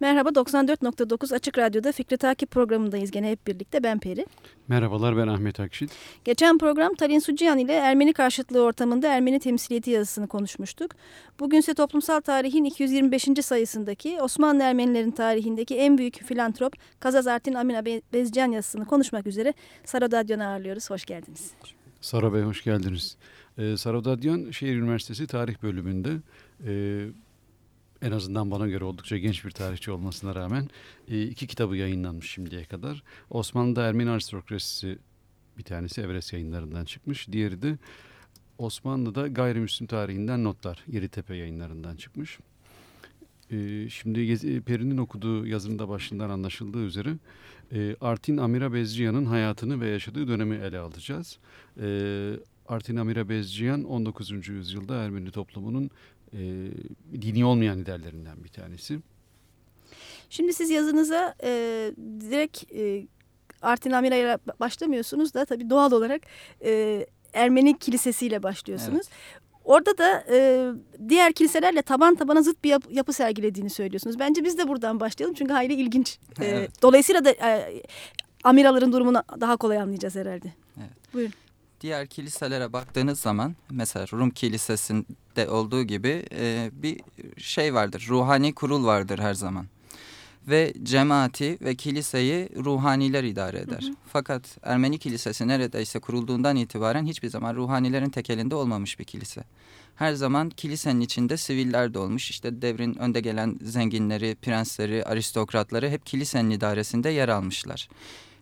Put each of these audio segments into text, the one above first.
Merhaba 94.9 Açık Radyo'da Fikri Takip programındayız gene hep birlikte ben Peri. Merhabalar ben Ahmet Akşit. Geçen program Talin Sucihan ile Ermeni karşıtlığı ortamında Ermeni temsiliyeti yazısını konuşmuştuk. Bugünse toplumsal tarihin 225. sayısındaki Osmanlı Ermenilerin tarihindeki en büyük filantrop Kazaz Artin Amina Bezcan yazısını konuşmak üzere Sarodadyan'ı ağırlıyoruz. Hoş geldiniz. Saro Bey hoş geldiniz. Ee, Sarodadyan Şehir Üniversitesi Tarih Bölümünde... E, en azından bana göre oldukça genç bir tarihçi olmasına rağmen e, iki kitabı yayınlanmış şimdiye kadar. Osmanlı'da Ermeni aristokrasisi bir tanesi Evres yayınlarından çıkmış. Diğeri de Osmanlı'da gayrimüslim tarihinden notlar Yeritepe yayınlarından çıkmış. E, şimdi Peri'nin okuduğu yazının da başından anlaşıldığı üzere e, Artin Amira Bezciyan'ın hayatını ve yaşadığı dönemi ele alacağız. Artin Amira Bezciyan 19. yüzyılda Ermeni toplumunun e, dini olmayan liderlerinden bir tanesi. Şimdi siz yazınıza e, direkt e, Artin Amira'ya başlamıyorsunuz da tabii doğal olarak e, Ermeni kilisesiyle başlıyorsunuz. Evet. Orada da e, diğer kiliselerle taban tabana zıt bir yapı, yapı sergilediğini söylüyorsunuz. Bence biz de buradan başlayalım çünkü hayli ilginç. E, evet. E, dolayısıyla da e, amiraların durumunu daha kolay anlayacağız herhalde. Evet. Buyurun diğer kiliselere baktığınız zaman mesela Rum kilisesinde olduğu gibi e, bir şey vardır. Ruhani kurul vardır her zaman. Ve cemaati ve kiliseyi ruhaniler idare eder. Hı hı. Fakat Ermeni kilisesi neredeyse kurulduğundan itibaren hiçbir zaman ruhanilerin tekelinde olmamış bir kilise. Her zaman kilisenin içinde siviller de olmuş. İşte devrin önde gelen zenginleri, prensleri, aristokratları hep kilisenin idaresinde yer almışlar.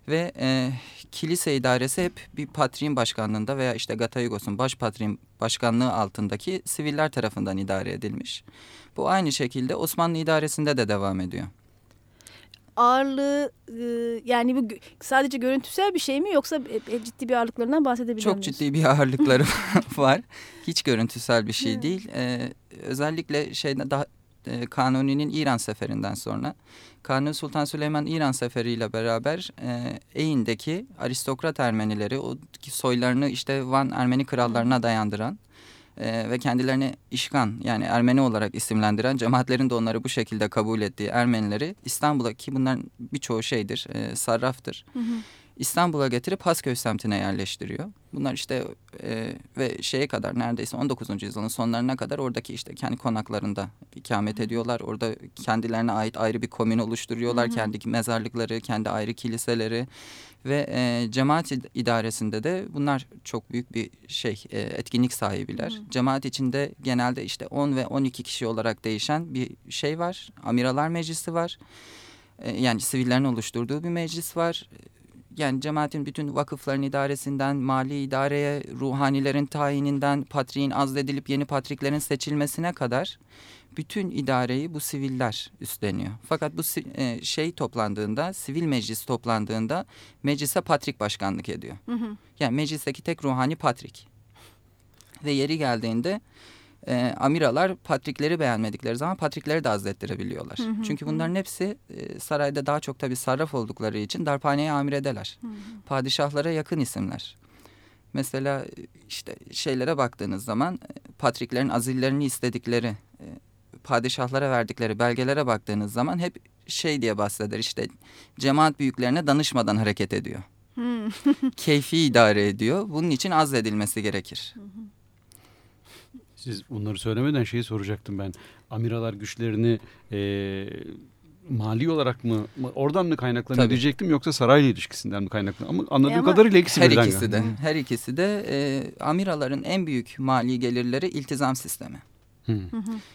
Ve e, kilise idaresi hep bir patriğin başkanlığında veya işte Gatayugos'un baş patriğin başkanlığı altındaki siviller tarafından idare edilmiş. Bu aynı şekilde Osmanlı idaresinde de devam ediyor. Ağırlığı e, yani bu sadece görüntüsel bir şey mi yoksa ciddi bir ağırlıklarından bahsedebilir Çok miyiz? ciddi bir ağırlıkları var. Hiç görüntüsel bir şey değil. Ee, özellikle şeyde daha e, Kanuni'nin İran seferinden sonra Kanuni Sultan Süleyman İran seferiyle beraber e, Eyn'deki aristokrat Ermenileri o soylarını işte Van Ermeni krallarına dayandıran e, ve kendilerini işkan yani Ermeni olarak isimlendiren cemaatlerin de onları bu şekilde kabul ettiği Ermenileri İstanbul'a ki bunların birçoğu şeydir e, sarraftır. Hı hı. İstanbul'a getirip Hasköy semtine yerleştiriyor. Bunlar işte e, ve şeye kadar neredeyse 19. yüzyılın sonlarına kadar oradaki işte kendi konaklarında ikamet ediyorlar. Orada kendilerine ait ayrı bir komün oluşturuyorlar. Hı hı. Kendi mezarlıkları, kendi ayrı kiliseleri ve e, cemaat idaresinde de bunlar çok büyük bir şey e, etkinlik sahibiler. Hı. Cemaat içinde genelde işte 10 ve 12 kişi olarak değişen bir şey var. Amiralar Meclisi var. E, yani sivillerin oluşturduğu bir meclis var yani cemaatin bütün vakıfların idaresinden, mali idareye, ruhanilerin tayininden, patriğin azledilip yeni patriklerin seçilmesine kadar bütün idareyi bu siviller üstleniyor. Fakat bu e, şey toplandığında, sivil meclis toplandığında meclise patrik başkanlık ediyor. Hı hı. Yani meclisteki tek ruhani patrik. Ve yeri geldiğinde e, amiralar patrikleri beğenmedikleri zaman patrikleri de azlettirebiliyorlar. Hı hı, Çünkü bunların hepsi e, sarayda daha çok tabii sarraf oldukları için darphaneye amiredeler. Hı hı. Padişahlara yakın isimler. Mesela işte şeylere baktığınız zaman e, patriklerin azillerini istedikleri, e, padişahlara verdikleri belgelere baktığınız zaman hep şey diye bahseder işte cemaat büyüklerine danışmadan hareket ediyor. Keyfi idare ediyor. Bunun için azledilmesi gerekir. Hı hı. Siz bunları söylemeden şeyi soracaktım ben. Amiralar güçlerini e, mali olarak mı oradan mı kaynaklanıyor Tabii. diyecektim yoksa sarayla ilişkisinden mi kaynaklanıyor? Ama anladığım e ama kadarıyla ikisi her ikisi de. Her ikisi de e, amiraların en büyük mali gelirleri iltizam sistemi. Hı.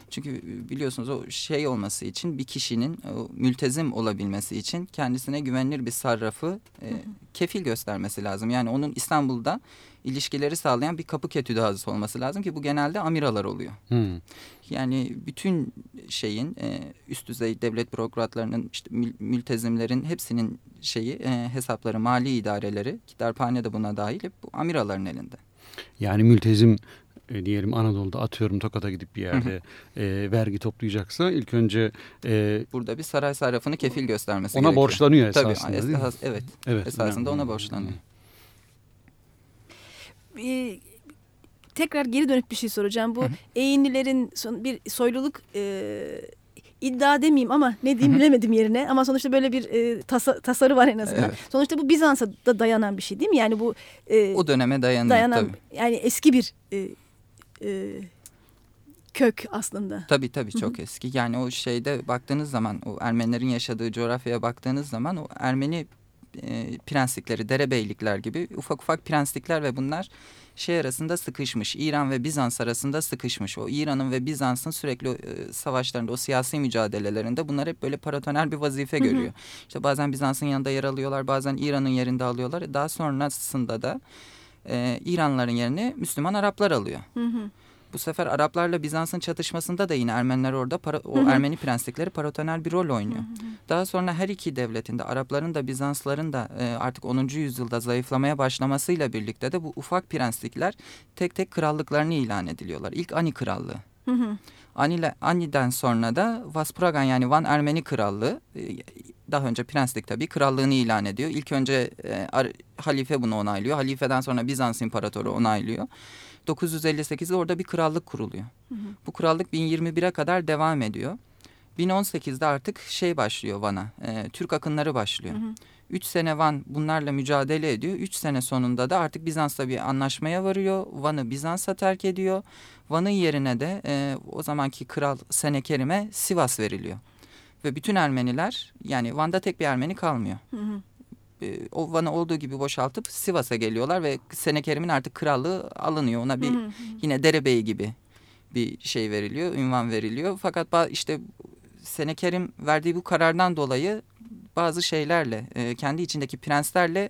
Çünkü biliyorsunuz o şey olması için bir kişinin o mültezim olabilmesi için kendisine güvenilir bir sarrafı e, kefil göstermesi lazım. Yani onun İstanbul'da ilişkileri sağlayan bir kapı ketüdazısı olması lazım ki bu genelde amiralar oluyor. Hmm. Yani bütün şeyin e, üst düzey devlet bürokratlarının işte mültezimlerin hepsinin şeyi e, hesapları mali idareleri ki darphane de buna dahil hep bu amiraların elinde. Yani mültezim e, diyelim Anadolu'da atıyorum Tokat'a gidip bir yerde e, vergi toplayacaksa ilk önce e, burada bir saray sarrafını kefil göstermesi ona gerekiyor. borçlanıyor esasında Tabii, esas, evet, evet esasında ona borçlanıyor. E, tekrar geri dönüp bir şey soracağım. Bu Eğinlilerin son, bir soyluluk e, iddia demeyeyim ama ne diyeyim bilemedim yerine. Ama sonuçta böyle bir e, tasa, tasarı var en azından. Evet. Sonuçta bu Bizans'a da dayanan bir şey değil mi? Yani bu e, O döneme dayanıyor dayanan tabii. yani eski bir e, e, kök aslında. Tabii tabii çok eski. Yani o şeyde baktığınız zaman o Ermenilerin yaşadığı coğrafyaya baktığınız zaman o Ermeni e, prenslikleri, derebeylikler gibi ufak ufak prenslikler ve bunlar şey arasında sıkışmış. İran ve Bizans arasında sıkışmış. O İran'ın ve Bizans'ın sürekli e, savaşlarında, o siyasi mücadelelerinde bunlar hep böyle paratoner bir vazife Hı hı. görüyor. İşte bazen Bizans'ın yanında yer alıyorlar, bazen İran'ın yerinde alıyorlar. Daha sonrasında da e, İranlıların yerini Müslüman Araplar alıyor. Hı hı. Bu sefer Araplarla Bizans'ın çatışmasında da yine Ermeniler orada para, o Hı hı. Ermeni prenslikleri paratoner bir rol oynuyor. Daha sonra her iki devletin de Arapların da Bizansların da e, artık 10. yüzyılda zayıflamaya başlamasıyla birlikte de bu ufak prenslikler tek tek krallıklarını ilan ediliyorlar. İlk Ani Krallığı. Hı hı. Ani'le, Ani'den sonra da Vaspragan yani Van Ermeni Krallığı e, daha önce prenslik tabii krallığını ilan ediyor. İlk önce e, halife bunu onaylıyor. Halifeden sonra Bizans İmparatoru onaylıyor. 958'de orada bir krallık kuruluyor. Hı hı. Bu krallık 1021'e kadar devam ediyor. 1018'de artık şey başlıyor Van'a. e, Türk akınları başlıyor. Hı hı. 3 sene Van bunlarla mücadele ediyor. 3 sene sonunda da artık Bizans'la bir anlaşmaya varıyor. Van'ı Bizans'a terk ediyor. Van'ın yerine de e, o zamanki kral Senekerim'e Sivas veriliyor. Ve bütün Ermeniler yani Van'da tek bir Ermeni kalmıyor. Hı hı. E, o Van'ı olduğu gibi boşaltıp Sivas'a geliyorlar ve Senekerim'in artık krallığı alınıyor. Ona bir Hı hı. yine derebeyi gibi bir şey veriliyor, ünvan veriliyor. Fakat işte Senekerim verdiği bu karardan dolayı bazı şeylerle, e, kendi içindeki prenslerle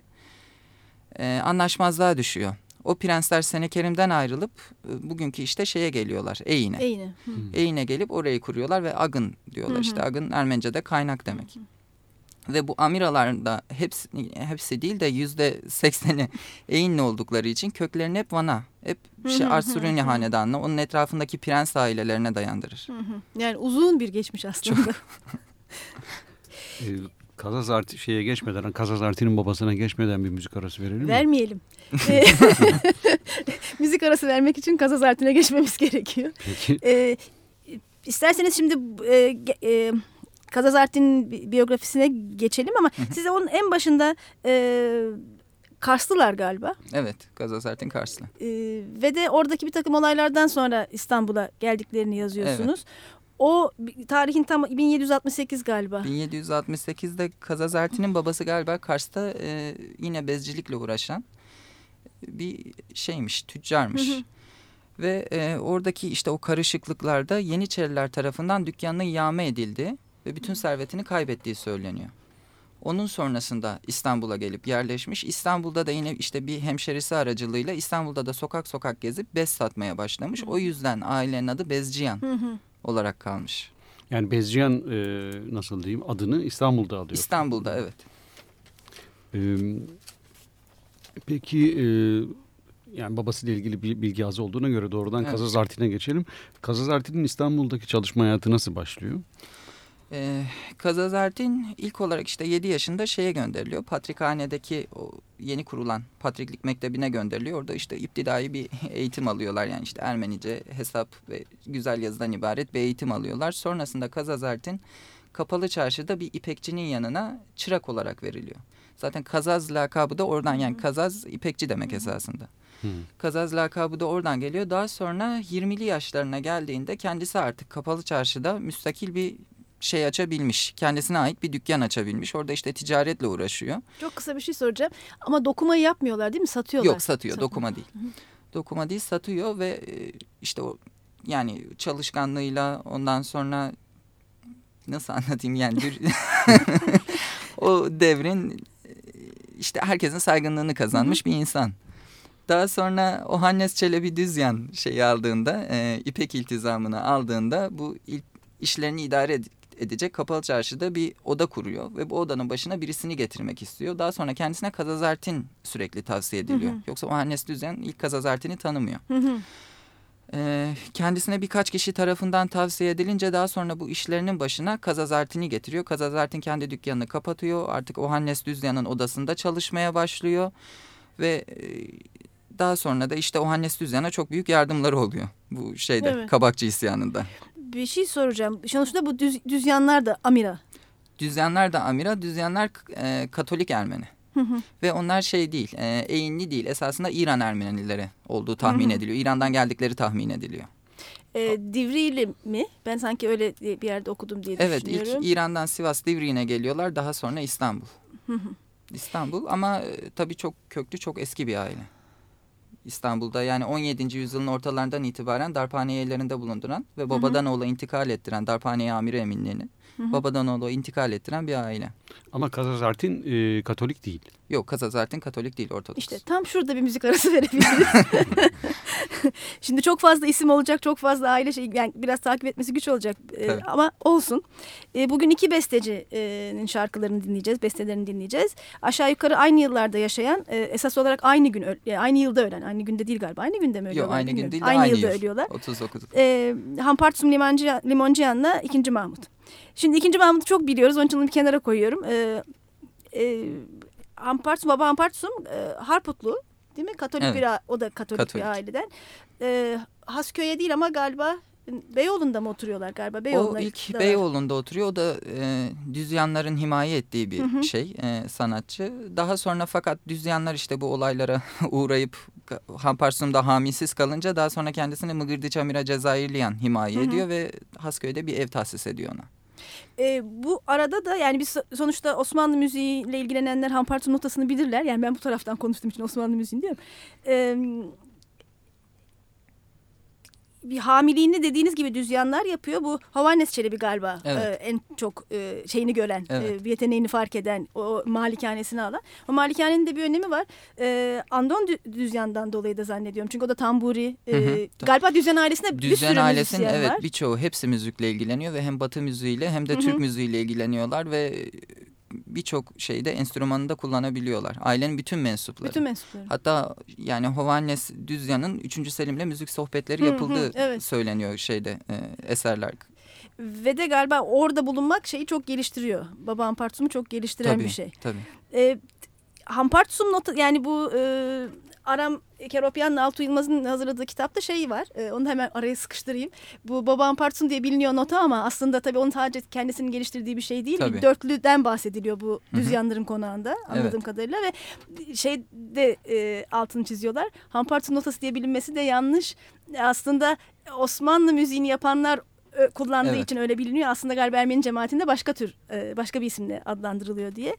e, anlaşmazlığa düşüyor. O prensler Senekerim'den ayrılıp e, bugünkü işte şeye geliyorlar, Eyn'e. Eğne. Hı. Eyn'e gelip orayı kuruyorlar ve Agın diyorlar. Hı hı. İşte Agın Ermenice'de kaynak demek. Ve bu amiralar da hepsi, hepsi değil de yüzde sekseni Eynli oldukları için köklerini hep Van'a, hep Hı işte hı hı Arsuruni hı. hanedanına, onun etrafındaki prens ailelerine dayandırır. Hı hı. Yani uzun bir geçmiş aslında. Ee, Kazaz Arti şeye geçmeden, Kazaz Arti'nin babasına geçmeden bir müzik arası verelim mi? Vermeyelim. E, Müzik arası vermek için Kazaz Artin'e geçmemiz gerekiyor. Peki. E, isterseniz şimdi e, e, Kazaz Artin'in bi- biyografisine geçelim ama size onun en başında e, Karslılar galiba. Evet, Gazazertin Karslı. E, ve de oradaki bir takım olaylardan sonra İstanbul'a geldiklerini yazıyorsunuz. O tarihin tam 1768 galiba. 1768'de Kazazertin'in babası galiba Kars'ta e, yine bezcilikle uğraşan bir şeymiş, tüccarmış. Hı hı. Ve e, oradaki işte o karışıklıklarda Yeniçeriler tarafından dükkanına yağma edildi ve bütün servetini kaybettiği söyleniyor. Onun sonrasında İstanbul'a gelip yerleşmiş. İstanbul'da da yine işte bir hemşerisi aracılığıyla İstanbul'da da sokak sokak gezip bez satmaya başlamış. O yüzden ailenin adı Bezciyan Hı hı. Olarak kalmış. Yani Bezciyan e, nasıl diyeyim adını İstanbul'da alıyor. İstanbul'da evet. Ee, peki e, yani babasıyla ilgili bir bilgi az olduğuna göre doğrudan Evet. Kazaz Arti'ne geçelim. Kazaz Arti'nin İstanbul'daki çalışma hayatı nasıl başlıyor? Ee, Kazazertin ilk olarak işte 7 yaşında şeye gönderiliyor. Patrikhane'deki o yeni kurulan Patriklik Mektebi'ne gönderiliyor. Orada işte iptidai bir eğitim alıyorlar. Yani işte Ermenice, hesap ve güzel yazıdan ibaret bir eğitim alıyorlar. Sonrasında Kazazertin Kapalı Çarşı'da bir ipekçinin yanına çırak olarak veriliyor. Zaten Kazaz lakabı da oradan yani Kazaz ipekçi demek esasında. Kazaz lakabı da oradan geliyor. Daha sonra 20'li yaşlarına geldiğinde kendisi artık Kapalı Çarşı'da müstakil bir şey açabilmiş. Kendisine ait bir dükkan açabilmiş. Orada işte ticaretle uğraşıyor. Çok kısa bir şey soracağım. Ama dokumayı yapmıyorlar değil mi? Satıyorlar. Yok satıyor, Satıyor. dokuma değil. Dokuma değil, satıyor ve e, işte o yani çalışkanlığıyla ondan sonra nasıl anlatayım yani bir- o devrin e, işte herkesin saygınlığını kazanmış bir insan. Daha sonra o Hannes Çelebi Düzyan şeyi aldığında, e, İpek iltizamını aldığında bu il, işlerini idare edecek kapalı çarşıda bir oda kuruyor ve bu odanın başına birisini getirmek istiyor. Daha sonra kendisine Kazazartin sürekli tavsiye ediliyor. Hı hı. Yoksa o Hannes Düzyan ilk Kazazartin'i tanımıyor. Hı hı. Ee, kendisine birkaç kişi tarafından tavsiye edilince daha sonra bu işlerinin başına Kazazartin'i getiriyor. Kazazartin kendi dükkanını kapatıyor. Artık Ohannes Düzyan'ın odasında çalışmaya başlıyor. Ve e, daha sonra da işte Ohannes Düzyan'a çok büyük yardımları oluyor bu şeyde Evet. kabakçı isyanında. Bir şey soracağım. Sonuçta bu düz, düzyanlar da Amira. Düzyanlar da Amira, düzyanlar e, Katolik Ermeni. Ve onlar şey değil, e, eğinli değil. Esasında İran Ermenileri olduğu tahmin ediliyor. İran'dan geldikleri tahmin ediliyor. E, Divriğili mi? Ben sanki öyle bir yerde okudum diye evet, düşünüyorum. Evet, ilk İran'dan Sivas Divriğine geliyorlar. Daha sonra İstanbul. İstanbul ama e, tabii çok köklü, çok eski bir aile. İstanbul'da yani 17. yüzyılın ortalarından itibaren darphane yerlerinde bulunduran ve babadan oğula intikal ettiren darphane amiri eminliğini babadan oğula intikal ettiren bir aile. Ama Kazazartin e, Katolik değil. Yok Kazazartin Katolik değil Ortodoks. İşte tam şurada bir müzik arası verebiliriz. Şimdi çok fazla isim olacak, çok fazla aile şey yani biraz takip etmesi güç olacak ee, ama olsun. Ee, bugün iki bestecinin şarkılarını dinleyeceğiz, bestelerini dinleyeceğiz. Aşağı yukarı aynı yıllarda yaşayan, e, esas olarak aynı gün aynı yılda ölen, aynı günde değil galiba. Aynı günde mi ölüyorlar? Yok aynı gün değil de aynı, aynı yılda yıl. ölüyorlar. 39. Ee, Hampartsum Limonciyan'la ikinci Mahmut. Şimdi ikinci Mahmut'u çok biliyoruz. Onun için onu bir kenara koyuyorum. Ee, e, Ampartsum, baba Ampartsum e, Harputlu değil mi? Katolik evet. bir o da Katolik, Katolik. bir aileden. E, Hasköy'e değil ama galiba Beyoğlu'nda mı oturuyorlar galiba? Beyoğlu'nda o ilk Beyoğlu'nda oturuyor. O da e, Düzyanların himaye ettiği bir hı hı. şey e, sanatçı. Daha sonra fakat Düzyanlar işte bu olaylara uğrayıp Hamparsum'da hamisiz kalınca daha sonra kendisini Mıgırdı Çamira Cezayirliyan himaye hı hı. ediyor ve Hasköy'de bir ev tahsis ediyor ona. E, bu arada da yani biz sonuçta Osmanlı müziğiyle ilgilenenler Hampartı notasını bilirler. Yani ben bu taraftan konuştuğum için Osmanlı müziğini diyorum. E, bir hamiliğini dediğiniz gibi düzyanlar yapıyor. Bu Havanes Çelebi galiba evet. e, en çok e, şeyini gören, evet. e, yeteneğini fark eden, o malikanesini alan. O malikanenin de bir önemi var. E, Andon Düzyan'dan dolayı da zannediyorum. Çünkü o da tamburi. E, hı hı. Galiba Düzyan ailesinde Düzyan bir sürü ailesinin evet var. birçoğu hepsi müzikle ilgileniyor ve hem Batı müziğiyle hem de hı hı. Türk müziğiyle ilgileniyorlar ve birçok şeyde enstrümanında kullanabiliyorlar. Ailenin bütün mensupları. Bütün mensupları. Hatta yani Hovannes Düzyan'ın 3. Selim'le müzik sohbetleri yapıldığı hı hı, evet. söyleniyor şeyde e, eserler. Ve de galiba orada bulunmak şeyi çok geliştiriyor. Baba Ampartsum'u çok geliştiren tabii, bir şey. Tabii. E, Hampartsum nota yani bu e, Aram Keropyan'la Altu Yılmaz'ın hazırladığı kitapta şey var. E, onu hemen araya sıkıştırayım. Bu Baba Ampartsum diye biliniyor nota ama aslında tabii onun sadece kendisinin geliştirdiği bir şey değil. Tabii. Bir dörtlüden bahsediliyor bu Düzyanların konağında anladığım evet. kadarıyla ve şey de e, altını çiziyorlar. Hampartsum notası diye bilinmesi de yanlış. Aslında Osmanlı müziğini yapanlar kullandığı evet. için öyle biliniyor. Aslında galiba Ermeni cemaatinde başka tür, başka bir isimle adlandırılıyor diye.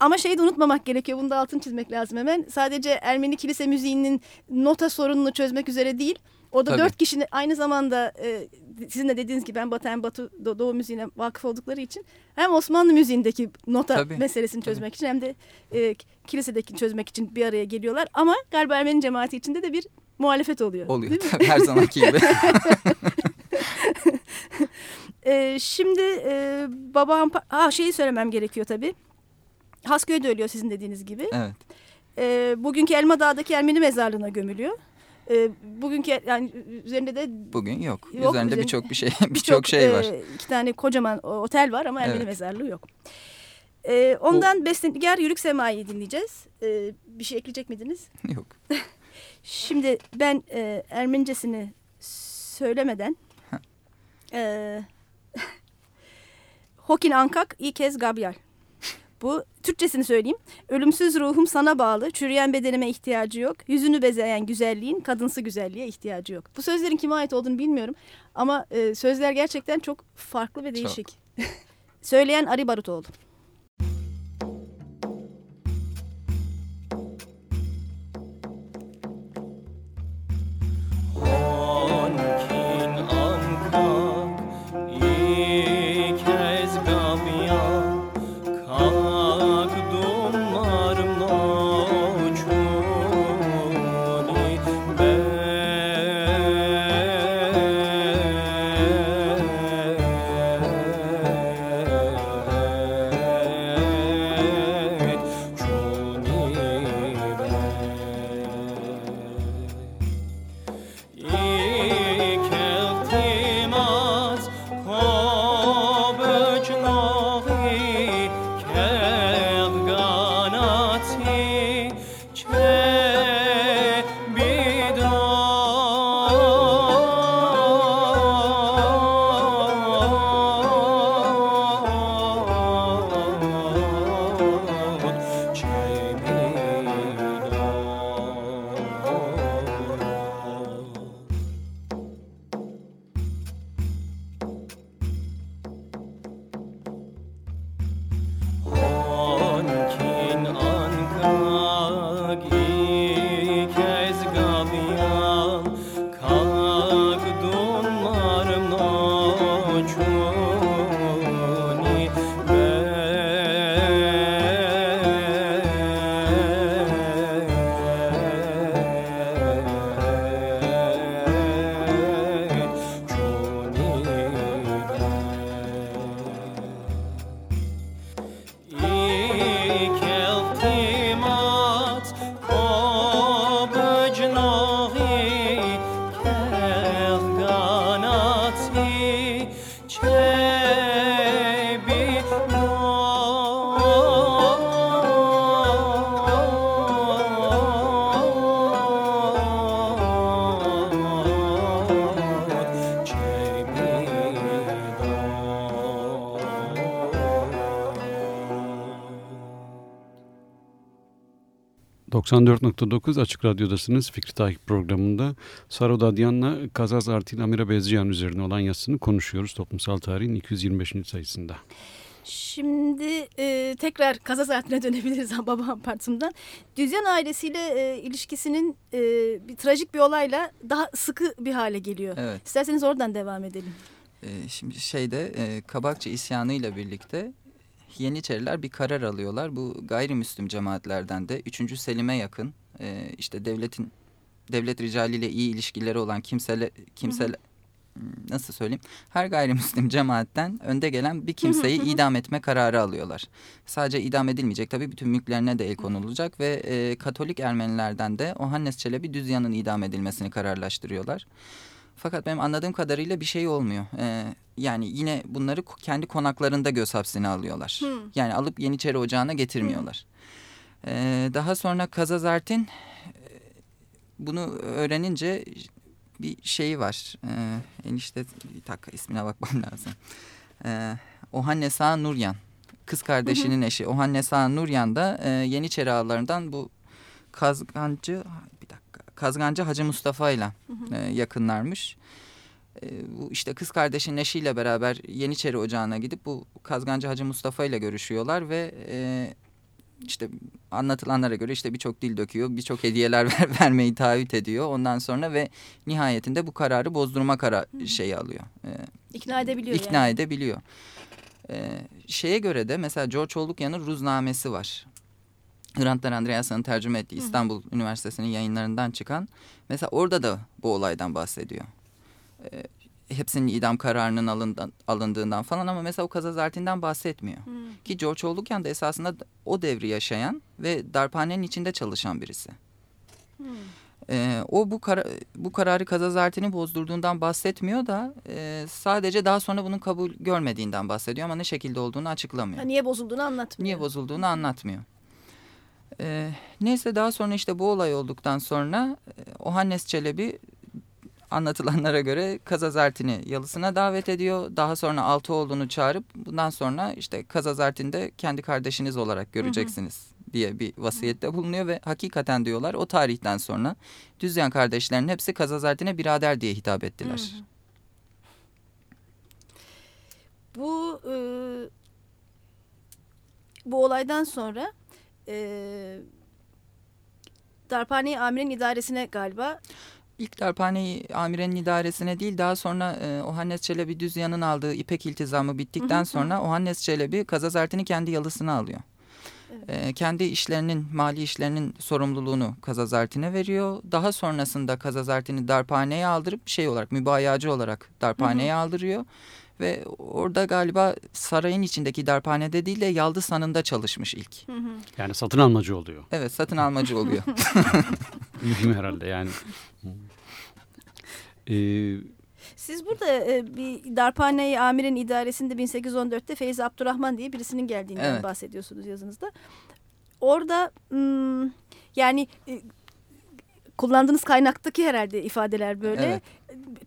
Ama şeyi de unutmamak gerekiyor. Bunu da altını çizmek lazım hemen. Sadece Ermeni kilise müziğinin nota sorununu çözmek üzere değil. O da Tabii. dört kişinin aynı zamanda e, sizin de dediğiniz gibi ben Batı hem Batı Doğu müziğine vakıf oldukları için hem Osmanlı müziğindeki nota Tabii. meselesini çözmek Tabii. için hem de e, kilisedeki çözmek için bir araya geliyorlar. Ama galiba Ermeni cemaati içinde de bir muhalefet oluyor. Oluyor tabii her zamanki gibi. e, şimdi e, babam ha şeyi söylemem gerekiyor tabii. Hasköy'de ölüyor sizin dediğiniz gibi. Evet. E, bugünkü Elma Dağ'daki Ermeni mezarlığına gömülüyor. E, bugünkü yani üzerinde de bugün yok. yok üzerinde birçok bir şey birçok şey var. E, iki tane kocaman otel var ama Ermeni evet. mezarlığı yok. E, ondan o... Beslengar Yürük Sema'yı dinleyeceğiz. E, bir şey ekleyecek miydiniz? Yok. Şimdi ben e, Ermenicesini söylemeden e, Hokin Ankak İkez Gabyal bu Türkçesini söyleyeyim. Ölümsüz ruhum sana bağlı, çürüyen bedenime ihtiyacı yok. Yüzünü bezeyen güzelliğin kadınsı güzelliğe ihtiyacı yok. Bu sözlerin kime ait olduğunu bilmiyorum. Ama e, sözler gerçekten çok farklı ve değişik. Söyleyen Ari Barutoğlu. 94.9 Açık Radyo'dasınız. Fikri Takip programında Saro Dadyan'la Kazaz Artil Amira Bezciyan üzerine olan yazısını konuşuyoruz. Toplumsal tarihin 225. sayısında. Şimdi e, tekrar Kazaz Artil'e dönebiliriz Baba Partim'den. Düzyan ailesiyle e, ilişkisinin e, bir trajik bir olayla daha sıkı bir hale geliyor. Evet. İsterseniz oradan devam edelim. E, şimdi şeyde e, Kabakçı isyanıyla birlikte Yeniçeriler bir karar alıyorlar. Bu gayrimüslim cemaatlerden de 3. Selim'e yakın e, işte devletin devlet ricaliyle iyi ilişkileri olan kimseler kimseler nasıl söyleyeyim her gayrimüslim cemaatten önde gelen bir kimseyi idam etme kararı alıyorlar. Sadece idam edilmeyecek tabii bütün mülklerine de el konulacak ve e, Katolik Ermenilerden de Ohannes Çelebi Düzyan'ın idam edilmesini kararlaştırıyorlar. Fakat benim anladığım kadarıyla bir şey olmuyor. Ee, yani yine bunları kendi konaklarında göz hapsine alıyorlar. Hmm. Yani alıp Yeniçeri Ocağı'na getirmiyorlar. Hmm. Ee, daha sonra Kazazart'in bunu öğrenince bir şeyi var. Ee, enişte bir dakika ismine bakmam lazım. Ee, Ohannesa Nuryan. Kız kardeşinin eşi Ohannesa Nuryan da e, Yeniçeri ağalarından bu Kazgancı Kazgancı Hacı Mustafa ile yakınlarmış. E, bu işte kız kardeşinin eşiyle beraber Yeniçeri Ocağı'na gidip bu Kazgancı Hacı Mustafa ile görüşüyorlar ve e, işte anlatılanlara göre işte birçok dil döküyor, birçok hediyeler ver, vermeyi taahhüt ediyor. Ondan sonra ve nihayetinde bu kararı bozdurma karar şeyi alıyor. E, ikna edebiliyor İkna yani. edebiliyor. E, şeye göre de mesela George Olukyan'ın Ruznamesi var. Hrantlar Andreasen'ın tercüme ettiği İstanbul Hı. Üniversitesi'nin yayınlarından çıkan. Mesela orada da bu olaydan bahsediyor. E, hepsinin idam kararının alından, alındığından falan ama mesela o Kazazartin'den bahsetmiyor. Hı. Ki George Olukyan da esasında o devri yaşayan ve darphanenin içinde çalışan birisi. Hı. Ee, o bu, kar bu kararı Kazazartin'i bozdurduğundan bahsetmiyor da e, sadece daha sonra bunun kabul görmediğinden bahsediyor ama ne şekilde olduğunu açıklamıyor. Ha, niye bozulduğunu anlatmıyor. Niye bozulduğunu anlatmıyor. Ee, neyse daha sonra işte bu olay olduktan sonra e, Ohannes Çelebi anlatılanlara göre Kazazartin'i yalısına davet ediyor. Daha sonra Altıoğlu'nu çağırıp bundan sonra işte Kazazartin'de kendi kardeşiniz olarak göreceksiniz hı hı. diye bir vasiyette bulunuyor ve hakikaten diyorlar o tarihten sonra Düzyan kardeşlerin hepsi Kazazartin'e birader diye hitap ettiler. Hı hı. Bu e, bu olaydan sonra e, Darphane Amirin idaresine galiba İlk darphane amirenin idaresine değil daha sonra e, Ohannes Çelebi Düzyan'ın aldığı İpek iltizamı bittikten hı hı. sonra Ohannes Çelebi Kazazartin'i kendi yalısına alıyor. Evet. E, kendi işlerinin, mali işlerinin sorumluluğunu Kazazartin'e veriyor. Daha sonrasında Kazazartin'i darphaneye aldırıp şey olarak mübayacı olarak darphaneye hı hı. aldırıyor. Ve orada galiba sarayın içindeki darphanede değil de Yaldız Hanı'nda çalışmış ilk. Hı hı. Yani satın almacı oluyor. Evet satın almacı oluyor. Mühim herhalde yani. Ee, Siz burada e, bir darphane amirin idaresinde 1814'te Feyzi Abdurrahman diye birisinin geldiğinden evet. bahsediyorsunuz yazınızda. Orada hmm, yani e, kullandığınız kaynaktaki herhalde ifadeler böyle. Evet.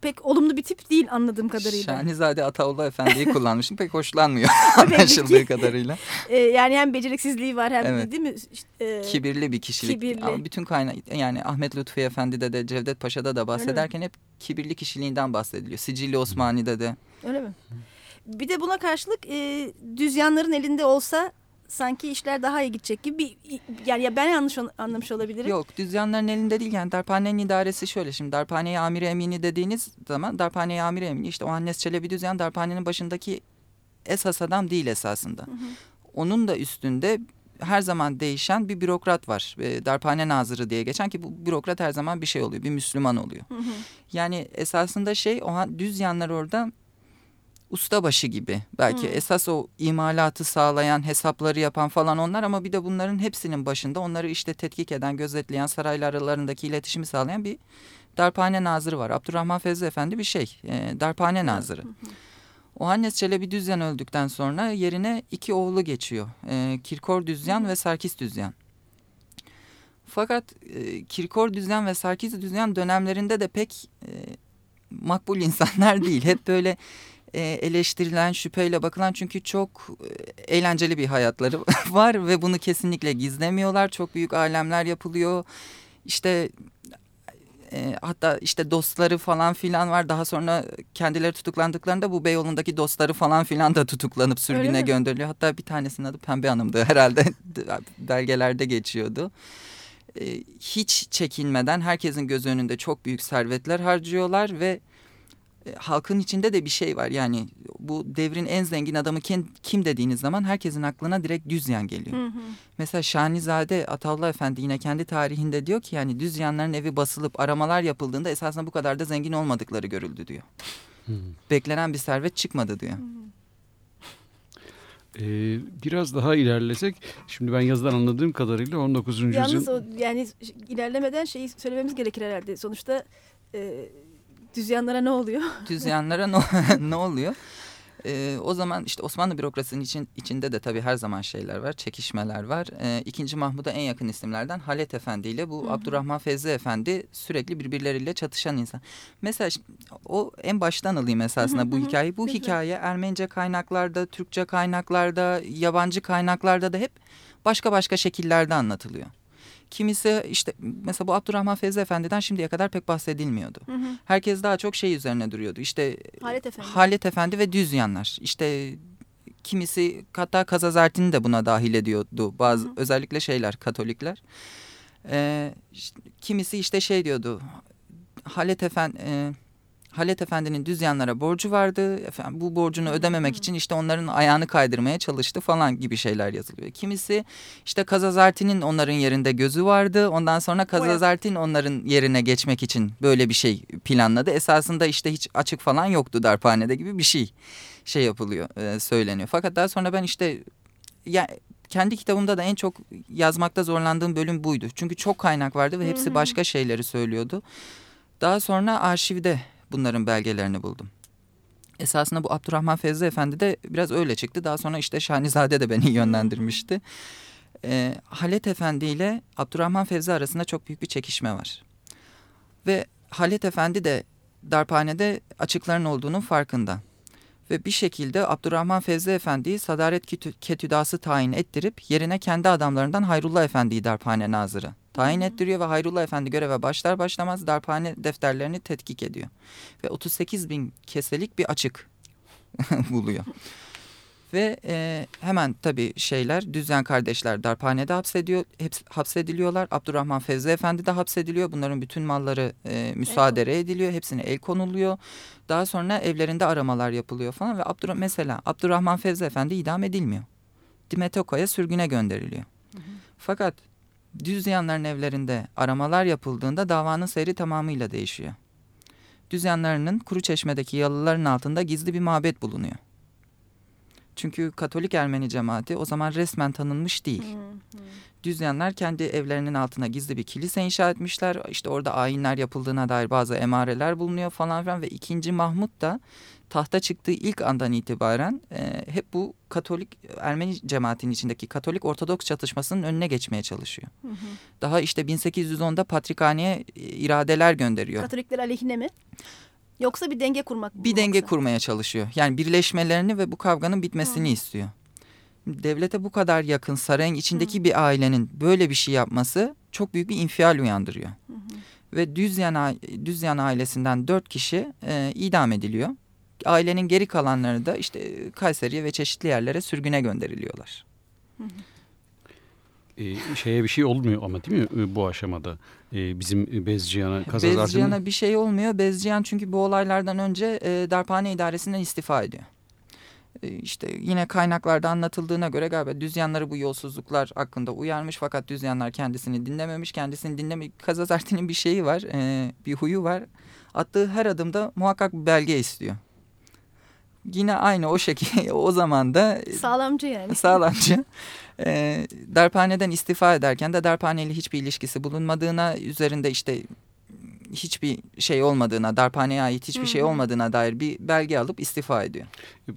Pek olumlu bir tip değil anladığım kadarıyla. Şahnizade Ataullah Efendi'yi kullanmışım. Pek hoşlanmıyor anlaşıldığı kadarıyla. Ee, yani hem beceriksizliği var hem evet. değil mi? Ee, kibirli bir kişilik. Kibirli. Ama bütün kaynak yani Ahmet Lütfi Efendi'de de Cevdet Paşa'da da bahsederken hep kibirli kişiliğinden bahsediliyor. Sicilli Osmani'de de. Öyle mi? Bir de buna karşılık e, düzyanların elinde olsa sanki işler daha iyi gidecek gibi bir, yani ya ben yanlış anlamış olabilirim. Yok düzyanların elinde değil yani darphanenin idaresi şöyle şimdi darphane amiri emini dediğiniz zaman darphane amiri emini işte o Hannes Çelebi düzyan darphanenin başındaki esas adam değil esasında. Hı hı. Onun da üstünde her zaman değişen bir bürokrat var. E, darphane nazırı diye geçen ki bu bürokrat her zaman bir şey oluyor. Bir Müslüman oluyor. Hı hı. Yani esasında şey o düz yanlar orada ustabaşı gibi. Belki hmm. esas o imalatı sağlayan, hesapları yapan falan onlar ama bir de bunların hepsinin başında onları işte tetkik eden, gözetleyen, sarayla aralarındaki iletişimi sağlayan bir darphane nazırı var. Abdurrahman Fezli Efendi bir şey, e, darphane nazırı. Hmm. O Hannes Çelebi Düzyan öldükten sonra yerine iki oğlu geçiyor. E, Kirkor Düzyan ve Sarkis Düzyan. Fakat e, Kirkor Düzyan ve Sarkis Düzyan dönemlerinde de pek e, makbul insanlar değil. Hep böyle e, eleştirilen, şüpheyle bakılan çünkü çok e, eğlenceli bir hayatları var ve bunu kesinlikle gizlemiyorlar. Çok büyük alemler yapılıyor. İşte e, hatta işte dostları falan filan var. Daha sonra kendileri tutuklandıklarında bu Beyoğlu'ndaki dostları falan filan da tutuklanıp sürgüne gönderiliyor. Hatta bir tanesinin adı Pembe Hanım'dı herhalde belgelerde geçiyordu. E, hiç çekinmeden herkesin göz önünde çok büyük servetler harcıyorlar ve halkın içinde de bir şey var. Yani bu devrin en zengin adamı kim, kim dediğiniz zaman herkesin aklına direkt Düzyan geliyor. Hı hı. Mesela Şanizade Atavla Efendi yine kendi tarihinde diyor ki yani Düzyanların evi basılıp aramalar yapıldığında esasında bu kadar da zengin olmadıkları görüldü diyor. Hı. Beklenen bir servet çıkmadı diyor. Hı. Ee, biraz daha ilerlesek, şimdi ben yazıdan anladığım kadarıyla 19. yüzyıl... Yalnız o, yani ilerlemeden şeyi söylememiz gerekir herhalde. Sonuçta e, düzyanlara ne oluyor? Düzyanlara ne, ne oluyor? Ee, o zaman işte Osmanlı bürokrasinin için, içinde de tabii her zaman şeyler var, çekişmeler var. Ee, İkinci Mahmud'a en yakın isimlerden Halet Efendi ile bu Hı -hı. Abdurrahman Fezli Efendi sürekli birbirleriyle çatışan insan. Mesela o en baştan alayım esasında Hı -hı. bu hikayeyi. Bu hikaye Ermenice kaynaklarda, Türkçe kaynaklarda, yabancı kaynaklarda da hep başka başka şekillerde anlatılıyor. Kimisi işte mesela bu Abdurrahman Fevzi Efendi'den şimdiye kadar pek bahsedilmiyordu. Hı hı. Herkes daha çok şey üzerine duruyordu. İşte Halet Efendi, Halet Efendi ve Düzyanlar. İşte kimisi hatta Kazazartin'i de buna dahil ediyordu. Bazı hı hı. özellikle şeyler Katolikler. Ee, kimisi işte şey diyordu. Halet Efendi e, Halet Efendi'nin düzyanlara borcu vardı. Efendim, bu borcunu ödememek için işte onların ayağını kaydırmaya çalıştı falan gibi şeyler yazılıyor. Kimisi işte Kazazarti'nin onların yerinde gözü vardı. Ondan sonra Kazazartin onların yerine geçmek için böyle bir şey planladı. Esasında işte hiç açık falan yoktu darphanede gibi bir şey şey yapılıyor, e, söyleniyor. Fakat daha sonra ben işte ya kendi kitabımda da en çok yazmakta zorlandığım bölüm buydu. Çünkü çok kaynak vardı ve hepsi başka şeyleri söylüyordu. Daha sonra arşivde bunların belgelerini buldum. Esasında bu Abdurrahman Fezli Efendi de biraz öyle çıktı. Daha sonra işte Şanizade de beni yönlendirmişti. E, Halet Efendi ile Abdurrahman Fevzi arasında çok büyük bir çekişme var. Ve Halet Efendi de darphanede açıkların olduğunun farkında. Ve bir şekilde Abdurrahman Fevzi Efendi'yi Sadaret Ketüdası tayin ettirip yerine kendi adamlarından Hayrullah Efendi'yi darphane nazırı tayin ettiriyor ve Hayrullah Efendi göreve başlar başlamaz darphane defterlerini tetkik ediyor. Ve 38 bin keselik bir açık buluyor. Ve e, hemen tabii şeyler Düzyen kardeşler darphanede hapsediyor, hepsi, hapsediliyorlar. Abdurrahman Fevzi Efendi de hapsediliyor. Bunların bütün malları e, müsaade ediliyor. Hepsine el konuluyor. Daha sonra evlerinde aramalar yapılıyor falan. Ve Abdur mesela Abdurrahman Fevzi Efendi idam edilmiyor. Dimetoka'ya sürgüne gönderiliyor. Hı hı. Fakat Düzyanların evlerinde aramalar yapıldığında davanın seyri tamamıyla değişiyor. Düzyanlarının Kuru Çeşme'deki yalıların altında gizli bir mabet bulunuyor. Çünkü Katolik Ermeni cemaati o zaman resmen tanınmış değil. Düzyanlar kendi evlerinin altına gizli bir kilise inşa etmişler. İşte orada ayinler yapıldığına dair bazı emareler bulunuyor falan filan. Ve ikinci Mahmut da tahta çıktığı ilk andan itibaren e, hep bu Katolik Ermeni cemaatinin içindeki Katolik Ortodoks çatışmasının önüne geçmeye çalışıyor. Hı hı. Daha işte 1810'da Patrikhane'ye iradeler gönderiyor. Katolikler aleyhine mi? Yoksa bir denge kurmak mı? Bir denge yoksa? kurmaya çalışıyor. Yani birleşmelerini ve bu kavganın bitmesini hı. istiyor. Devlete bu kadar yakın sarayın içindeki hı. bir ailenin böyle bir şey yapması çok büyük bir infial uyandırıyor. Hı hı. Ve Düzyan, Düzyan ailesinden dört kişi e, idam ediliyor ailenin geri kalanları da işte Kayseri'ye ve çeşitli yerlere sürgüne gönderiliyorlar. Ee, şeye bir şey olmuyor ama değil mi e, bu aşamada? Ee, bizim Bezciyan'a Kazazar'da Bezciyan'a bir şey olmuyor. Bezciyan çünkü bu olaylardan önce e, darphane idaresinden istifa ediyor. E, işte yine kaynaklarda anlatıldığına göre galiba düzyanları bu yolsuzluklar hakkında uyarmış fakat düzyanlar kendisini dinlememiş. Kendisini dinleme Kazazarti'nin bir şeyi var, e, bir huyu var. Attığı her adımda muhakkak belge istiyor yine aynı o şekilde o zaman da sağlamcı yani. Sağlamcı. e, darphaneden istifa ederken de darphaneyle hiçbir ilişkisi bulunmadığına üzerinde işte hiçbir şey olmadığına, darphaneye ait hiçbir şey olmadığına dair bir belge alıp istifa ediyor.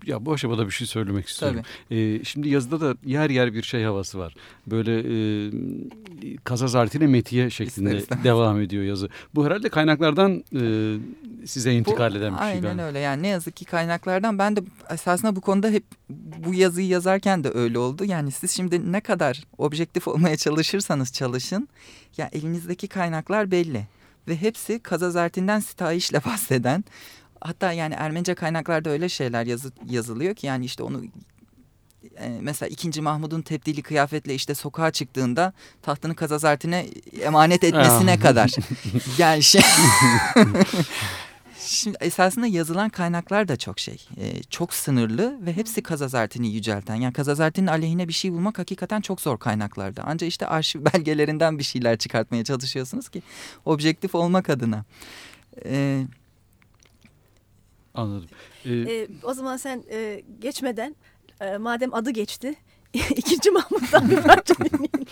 Ya bu aşamada bir şey söylemek istiyorum. Ee, şimdi yazıda da yer yer bir şey havası var. Böyle e, kazazartine metiye şeklinde devam ediyor yazı. Bu herhalde kaynaklardan e, size intikal bu, eden bir şey. Aynen öyle yani ne yazık ki kaynaklardan ben de esasında bu konuda hep bu yazıyı yazarken de öyle oldu. Yani siz şimdi ne kadar objektif olmaya çalışırsanız çalışın ya elinizdeki kaynaklar belli. Ve hepsi kazazartinden sitayişle bahseden hatta yani Ermenice kaynaklarda öyle şeyler yazı, yazılıyor ki yani işte onu e, mesela ikinci Mahmud'un tebdili kıyafetle işte sokağa çıktığında tahtını Kazazartin'e emanet etmesine kadar. yani şey Şimdi esasında yazılan kaynaklar da çok şey, e, çok sınırlı ve hepsi Kazazartin'i yücelten. Yani Kazazartin'in aleyhine bir şey bulmak hakikaten çok zor kaynaklarda. Ancak işte arşiv belgelerinden bir şeyler çıkartmaya çalışıyorsunuz ki objektif olmak adına. E, Anladım. Ee, e, o zaman sen e, geçmeden, e, madem adı geçti, ikinci Mahmut'tan bir parça dinleyelim.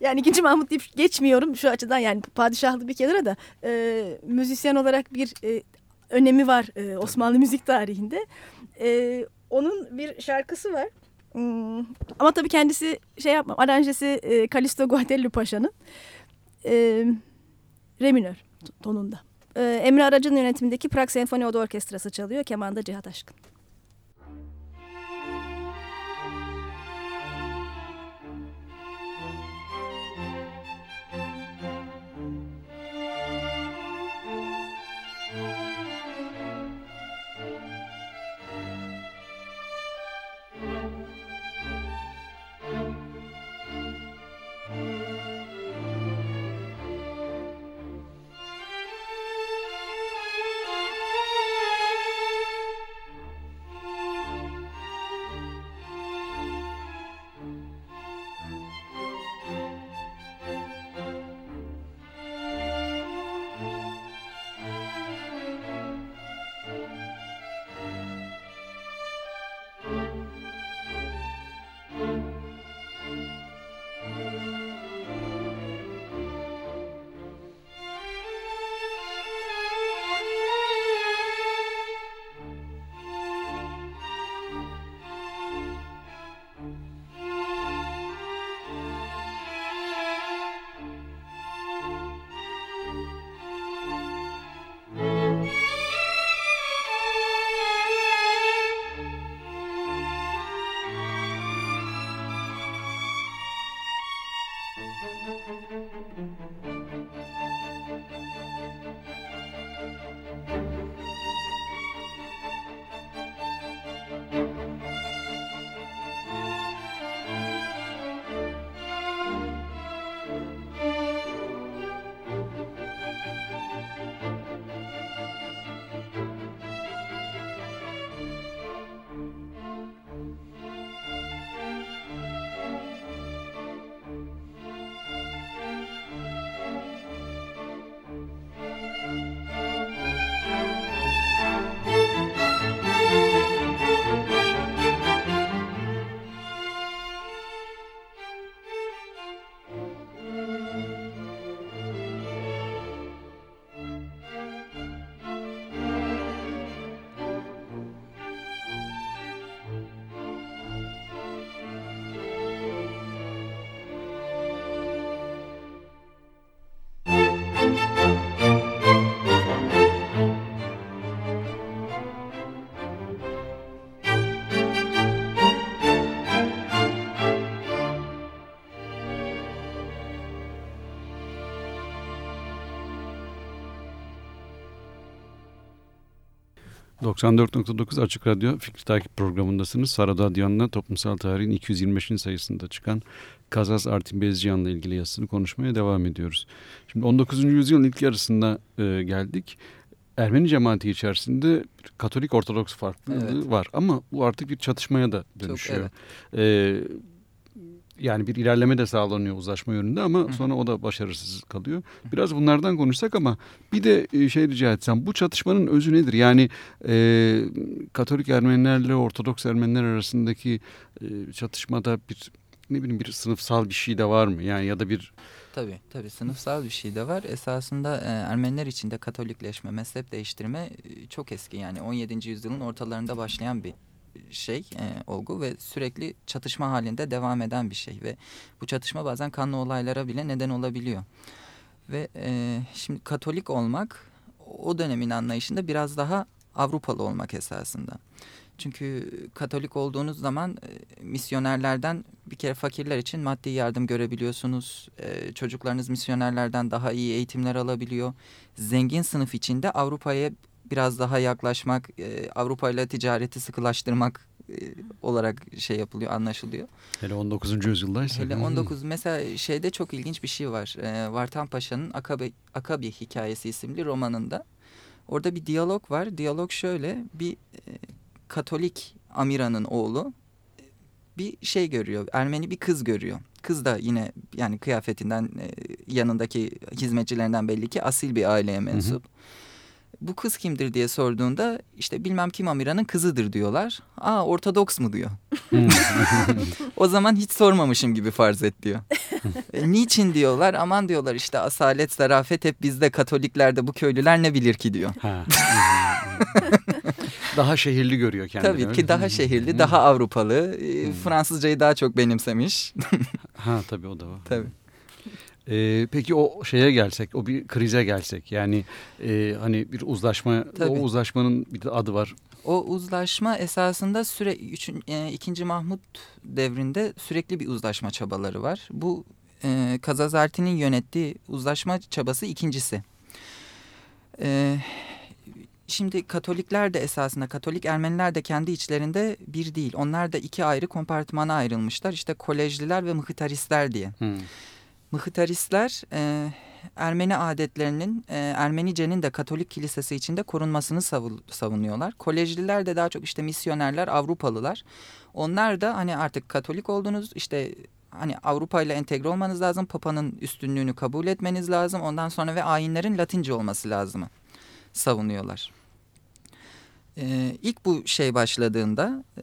Yani ikinci Mahmut deyip geçmiyorum şu açıdan yani padişahlı bir kenara da e, müzisyen olarak bir e, önemi var e, Osmanlı müzik tarihinde. E, onun bir şarkısı var. Hmm, ama tabii kendisi şey yapmam. Aranjesi e, Kalisto Guatelli Paşa'nın. E, re minör tonunda. E, Emre Aracı'nın yönetimindeki Prag Senfoni Oda Orkestrası çalıyor. Kemanda Cihat Aşkın. 94.9 Açık Radyo Fikri Takip programındasınız. Sara Dadyan'la toplumsal tarihin 225. sayısında çıkan Kazaz Artin Bezciyan'la ilgili yazısını konuşmaya devam ediyoruz. Şimdi 19. yüzyılın ilk yarısında e, geldik. Ermeni cemaati içerisinde Katolik Ortodoks farklılığı evet. var ama bu artık bir çatışmaya da dönüşüyor. Çok, evet. ee, yani bir ilerleme de sağlanıyor uzlaşma yönünde ama sonra o da başarısız kalıyor. Biraz bunlardan konuşsak ama bir de e, şey rica etsem bu çatışmanın özü nedir? Yani e, Katolik Ermenilerle Ortodoks Ermeniler arasındaki e, çatışmada bir ne bileyim bir sınıfsal bir şey de var mı? Yani ya da bir Tabii tabii sınıfsal bir şey de var. Esasında e, Ermeniler için de Katolikleşme, mezhep değiştirme e, çok eski yani 17. yüzyılın ortalarında başlayan bir şey, e, olgu ve sürekli çatışma halinde devam eden bir şey ve bu çatışma bazen kanlı olaylara bile neden olabiliyor. Ve e, şimdi Katolik olmak o dönemin anlayışında biraz daha Avrupalı olmak esasında. Çünkü Katolik olduğunuz zaman e, misyonerlerden bir kere fakirler için maddi yardım görebiliyorsunuz. E, çocuklarınız misyonerlerden daha iyi eğitimler alabiliyor. Zengin sınıf içinde Avrupa'ya biraz daha yaklaşmak, e, Avrupa ile ticareti sıkılaştırmak e, olarak şey yapılıyor, anlaşılıyor. Hele 19. yüzyıldaysa. Hele 19 mesela şeyde çok ilginç bir şey var. E, Vartan Paşa'nın Akabi, Akabi Hikayesi isimli romanında. Orada bir diyalog var. Diyalog şöyle bir e, Katolik Amira'nın oğlu bir şey görüyor. Ermeni bir kız görüyor. Kız da yine yani kıyafetinden e, yanındaki hizmetçilerinden belli ki asil bir aileye mensup. Hı hı. Bu kız kimdir diye sorduğunda işte bilmem kim Amira'nın kızıdır diyorlar. Aa Ortodoks mu diyor. o zaman hiç sormamışım gibi farz et diyor. e, niçin diyorlar? Aman diyorlar işte asalet, zarafet hep bizde Katoliklerde bu köylüler ne bilir ki diyor. daha şehirli görüyor kendini. Tabii ki daha şehirli, daha Avrupalı. E, Fransızcayı daha çok benimsemiş. ha tabii o da var. Tabii. Ee, peki o şeye gelsek, o bir krize gelsek. Yani e, hani bir uzlaşma, Tabii. o uzlaşmanın bir adı var. O uzlaşma esasında süre üçün, e, ikinci Mahmut devrinde sürekli bir uzlaşma çabaları var. Bu e, Kazazarti'nin yönettiği uzlaşma çabası ikincisi. E, şimdi Katolikler de esasında Katolik Ermeniler de kendi içlerinde bir değil. Onlar da iki ayrı kompartmana ayrılmışlar. İşte kolejliler ve mıhtaristler diye. Hmm. Mıhtaristler e, Ermeni adetlerinin e, Ermenice'nin de Katolik kilisesi içinde korunmasını savunuyorlar. Kolejliler de daha çok işte misyonerler, Avrupalılar. Onlar da hani artık Katolik oldunuz işte hani Avrupa ile entegre olmanız lazım. Papa'nın üstünlüğünü kabul etmeniz lazım. Ondan sonra ve ayinlerin Latince olması lazım savunuyorlar. Ee, ilk bu şey başladığında e,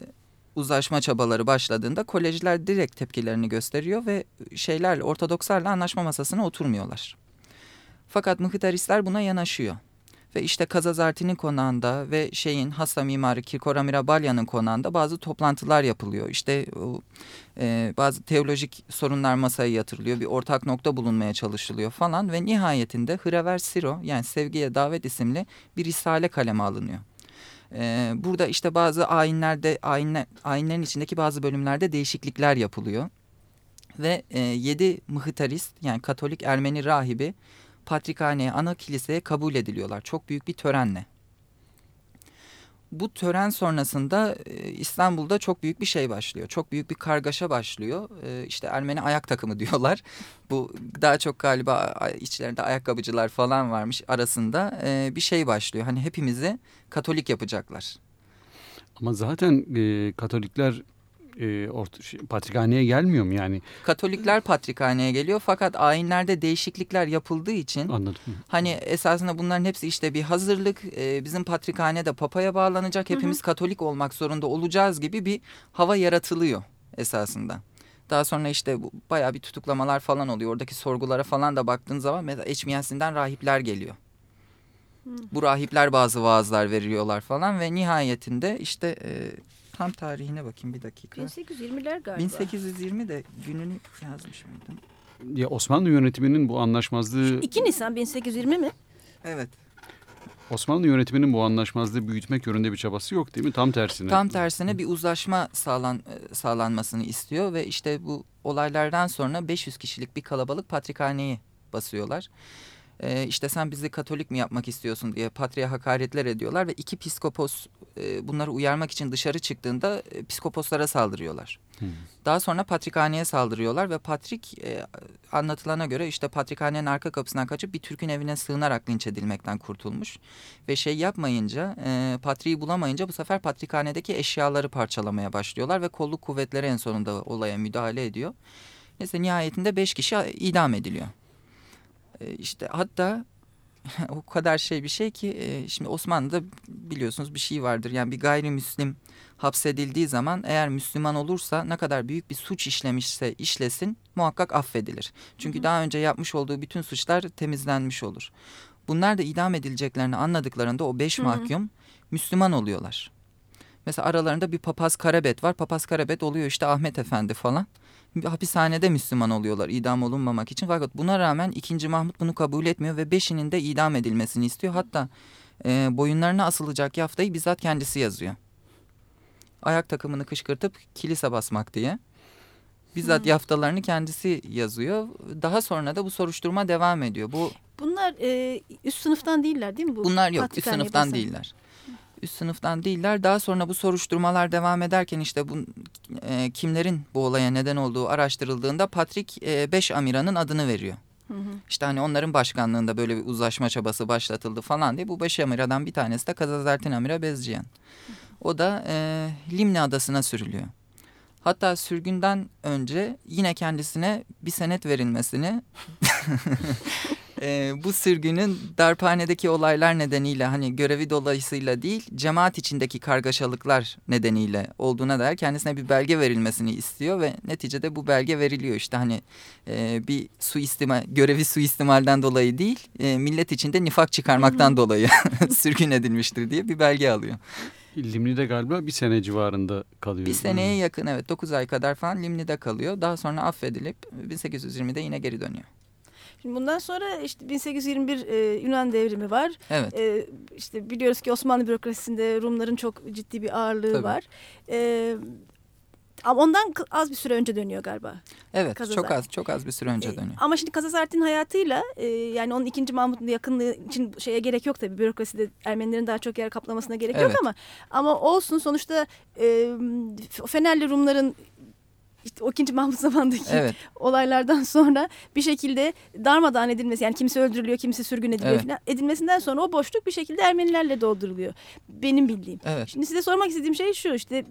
uzlaşma çabaları başladığında kolejler direkt tepkilerini gösteriyor ve şeylerle Ortodokslarla anlaşma masasına oturmuyorlar. Fakat Mıhıtaristler buna yanaşıyor. Ve işte Kazazarti'nin konağında ve şeyin hasta mimarı Kirkora Mirabalya'nın konağında bazı toplantılar yapılıyor. İşte e, bazı teolojik sorunlar masaya yatırılıyor. Bir ortak nokta bulunmaya çalışılıyor falan. Ve nihayetinde Hıraver Siro yani Sevgiye Davet isimli bir risale kaleme alınıyor. Burada işte bazı ayinlerde ayinler, ayinlerin içindeki bazı bölümlerde değişiklikler yapılıyor. Ve e, yedi mıhıtarist yani Katolik Ermeni rahibi patrikhaneye ana kiliseye kabul ediliyorlar. Çok büyük bir törenle bu tören sonrasında e, İstanbul'da çok büyük bir şey başlıyor. Çok büyük bir kargaşa başlıyor. E, işte Ermeni ayak takımı diyorlar. Bu daha çok galiba içlerinde ayakkabıcılar falan varmış arasında e, bir şey başlıyor. Hani hepimizi Katolik yapacaklar. Ama zaten e, Katolikler e, şey, patrikhaneye gelmiyor mu yani? Katolikler patrikhaneye geliyor fakat ayinlerde değişiklikler yapıldığı için Anladım. hani esasında bunların hepsi işte bir hazırlık e, bizim patrikhane de papaya bağlanacak hepimiz hı hı. Katolik olmak zorunda olacağız gibi bir hava yaratılıyor esasında. Daha sonra işte bu, bayağı bir tutuklamalar falan oluyor. Oradaki sorgulara falan da baktığın zaman mesela Eçmiyensi'nden rahipler geliyor. Bu rahipler bazı vaazlar veriyorlar falan ve nihayetinde işte e, Tam tarihine bakayım bir dakika. 1820'ler galiba. 1820 de gününü yazmış mıydım? Ya Osmanlı yönetiminin bu anlaşmazlığı... 2 Nisan 1820 mi? Evet. Osmanlı yönetiminin bu anlaşmazlığı büyütmek yönünde bir çabası yok değil mi? Tam tersine. Tam tersine bir uzlaşma sağlan, e, sağlanmasını istiyor ve işte bu olaylardan sonra 500 kişilik bir kalabalık patrikhaneyi basıyorlar e, işte sen bizi Katolik mi yapmak istiyorsun diye patriğe hakaretler ediyorlar ve iki psikopos e, bunları uyarmak için dışarı çıktığında e, psikoposlara saldırıyorlar. Hmm. Daha sonra patrikhaneye saldırıyorlar ve patrik e, anlatılana göre işte patrikhanenin arka kapısından kaçıp bir Türk'ün evine sığınarak linç edilmekten kurtulmuş. Ve şey yapmayınca e, patriği bulamayınca bu sefer patrikhanedeki eşyaları parçalamaya başlıyorlar ve kolluk kuvvetleri en sonunda olaya müdahale ediyor. Neyse nihayetinde beş kişi idam ediliyor. E, işte hatta o kadar şey bir şey ki e, şimdi Osmanlı'da biliyorsunuz bir şey vardır. Yani bir gayrimüslim hapsedildiği zaman eğer Müslüman olursa ne kadar büyük bir suç işlemişse işlesin muhakkak affedilir. Çünkü hı hı. daha önce yapmış olduğu bütün suçlar temizlenmiş olur. Bunlar da idam edileceklerini anladıklarında o beş hı hı. mahkum Müslüman oluyorlar. Mesela aralarında bir papaz karabet var. Papaz karabet oluyor işte Ahmet Efendi falan. Hapishanede Müslüman oluyorlar idam olunmamak için. Fakat buna rağmen 2. Mahmut bunu kabul etmiyor ve beşinin de idam edilmesini istiyor. Hatta e, boyunlarına asılacak yaftayı bizzat kendisi yazıyor. Ayak takımını kışkırtıp kilise basmak diye. Bizzat hmm. yaftalarını kendisi yazıyor. Daha sonra da bu soruşturma devam ediyor. Bu Bunlar e, üst sınıftan değiller değil mi? Bu Bunlar yok üst sınıftan basan. değiller üst sınıftan değiller. Daha sonra bu soruşturmalar devam ederken işte bu e, kimlerin bu olaya neden olduğu araştırıldığında Patrick e, Beş Amira'nın adını veriyor. Hı hı. İşte hani onların başkanlığında böyle bir uzlaşma çabası başlatıldı falan diye. Bu Beş Amira'dan bir tanesi de Kazazertin Amira Bezciyan. O da e, Limne Adası'na sürülüyor. Hatta sürgünden önce yine kendisine bir senet verilmesini e, bu sürgünün darphanedeki olaylar nedeniyle hani görevi dolayısıyla değil cemaat içindeki kargaşalıklar nedeniyle olduğuna dair kendisine bir belge verilmesini istiyor ve neticede bu belge veriliyor işte hani e, bir suistimal görevi suistimalden dolayı değil e, millet içinde nifak çıkarmaktan dolayı sürgün edilmiştir diye bir belge alıyor. Limni'de galiba bir sene civarında kalıyor. Bir seneye yakın evet 9 ay kadar falan Limni'de kalıyor. Daha sonra affedilip 1820'de yine geri dönüyor. Şimdi bundan sonra işte 1821 e, Yunan devrimi var. Evet. E, işte biliyoruz ki Osmanlı bürokrasisinde Rumların çok ciddi bir ağırlığı Tabii. var. E, ama ondan az bir süre önce dönüyor galiba. Evet Kazazar. çok az çok az bir süre önce dönüyor. ama şimdi Kazazart'in hayatıyla e, yani onun ikinci Mahmut'un yakınlığı için şeye gerek yok tabii. Bürokraside Ermenilerin daha çok yer kaplamasına gerek evet. yok ama ama olsun sonuçta e, Fenerli Rumların işte o ikinci Mahmut zamandaki evet. olaylardan sonra bir şekilde darmadağın edilmesi yani kimisi öldürülüyor kimisi sürgün ediliyor evet. falan edilmesinden sonra o boşluk bir şekilde Ermenilerle dolduruluyor. Benim bildiğim. Evet. Şimdi size sormak istediğim şey şu işte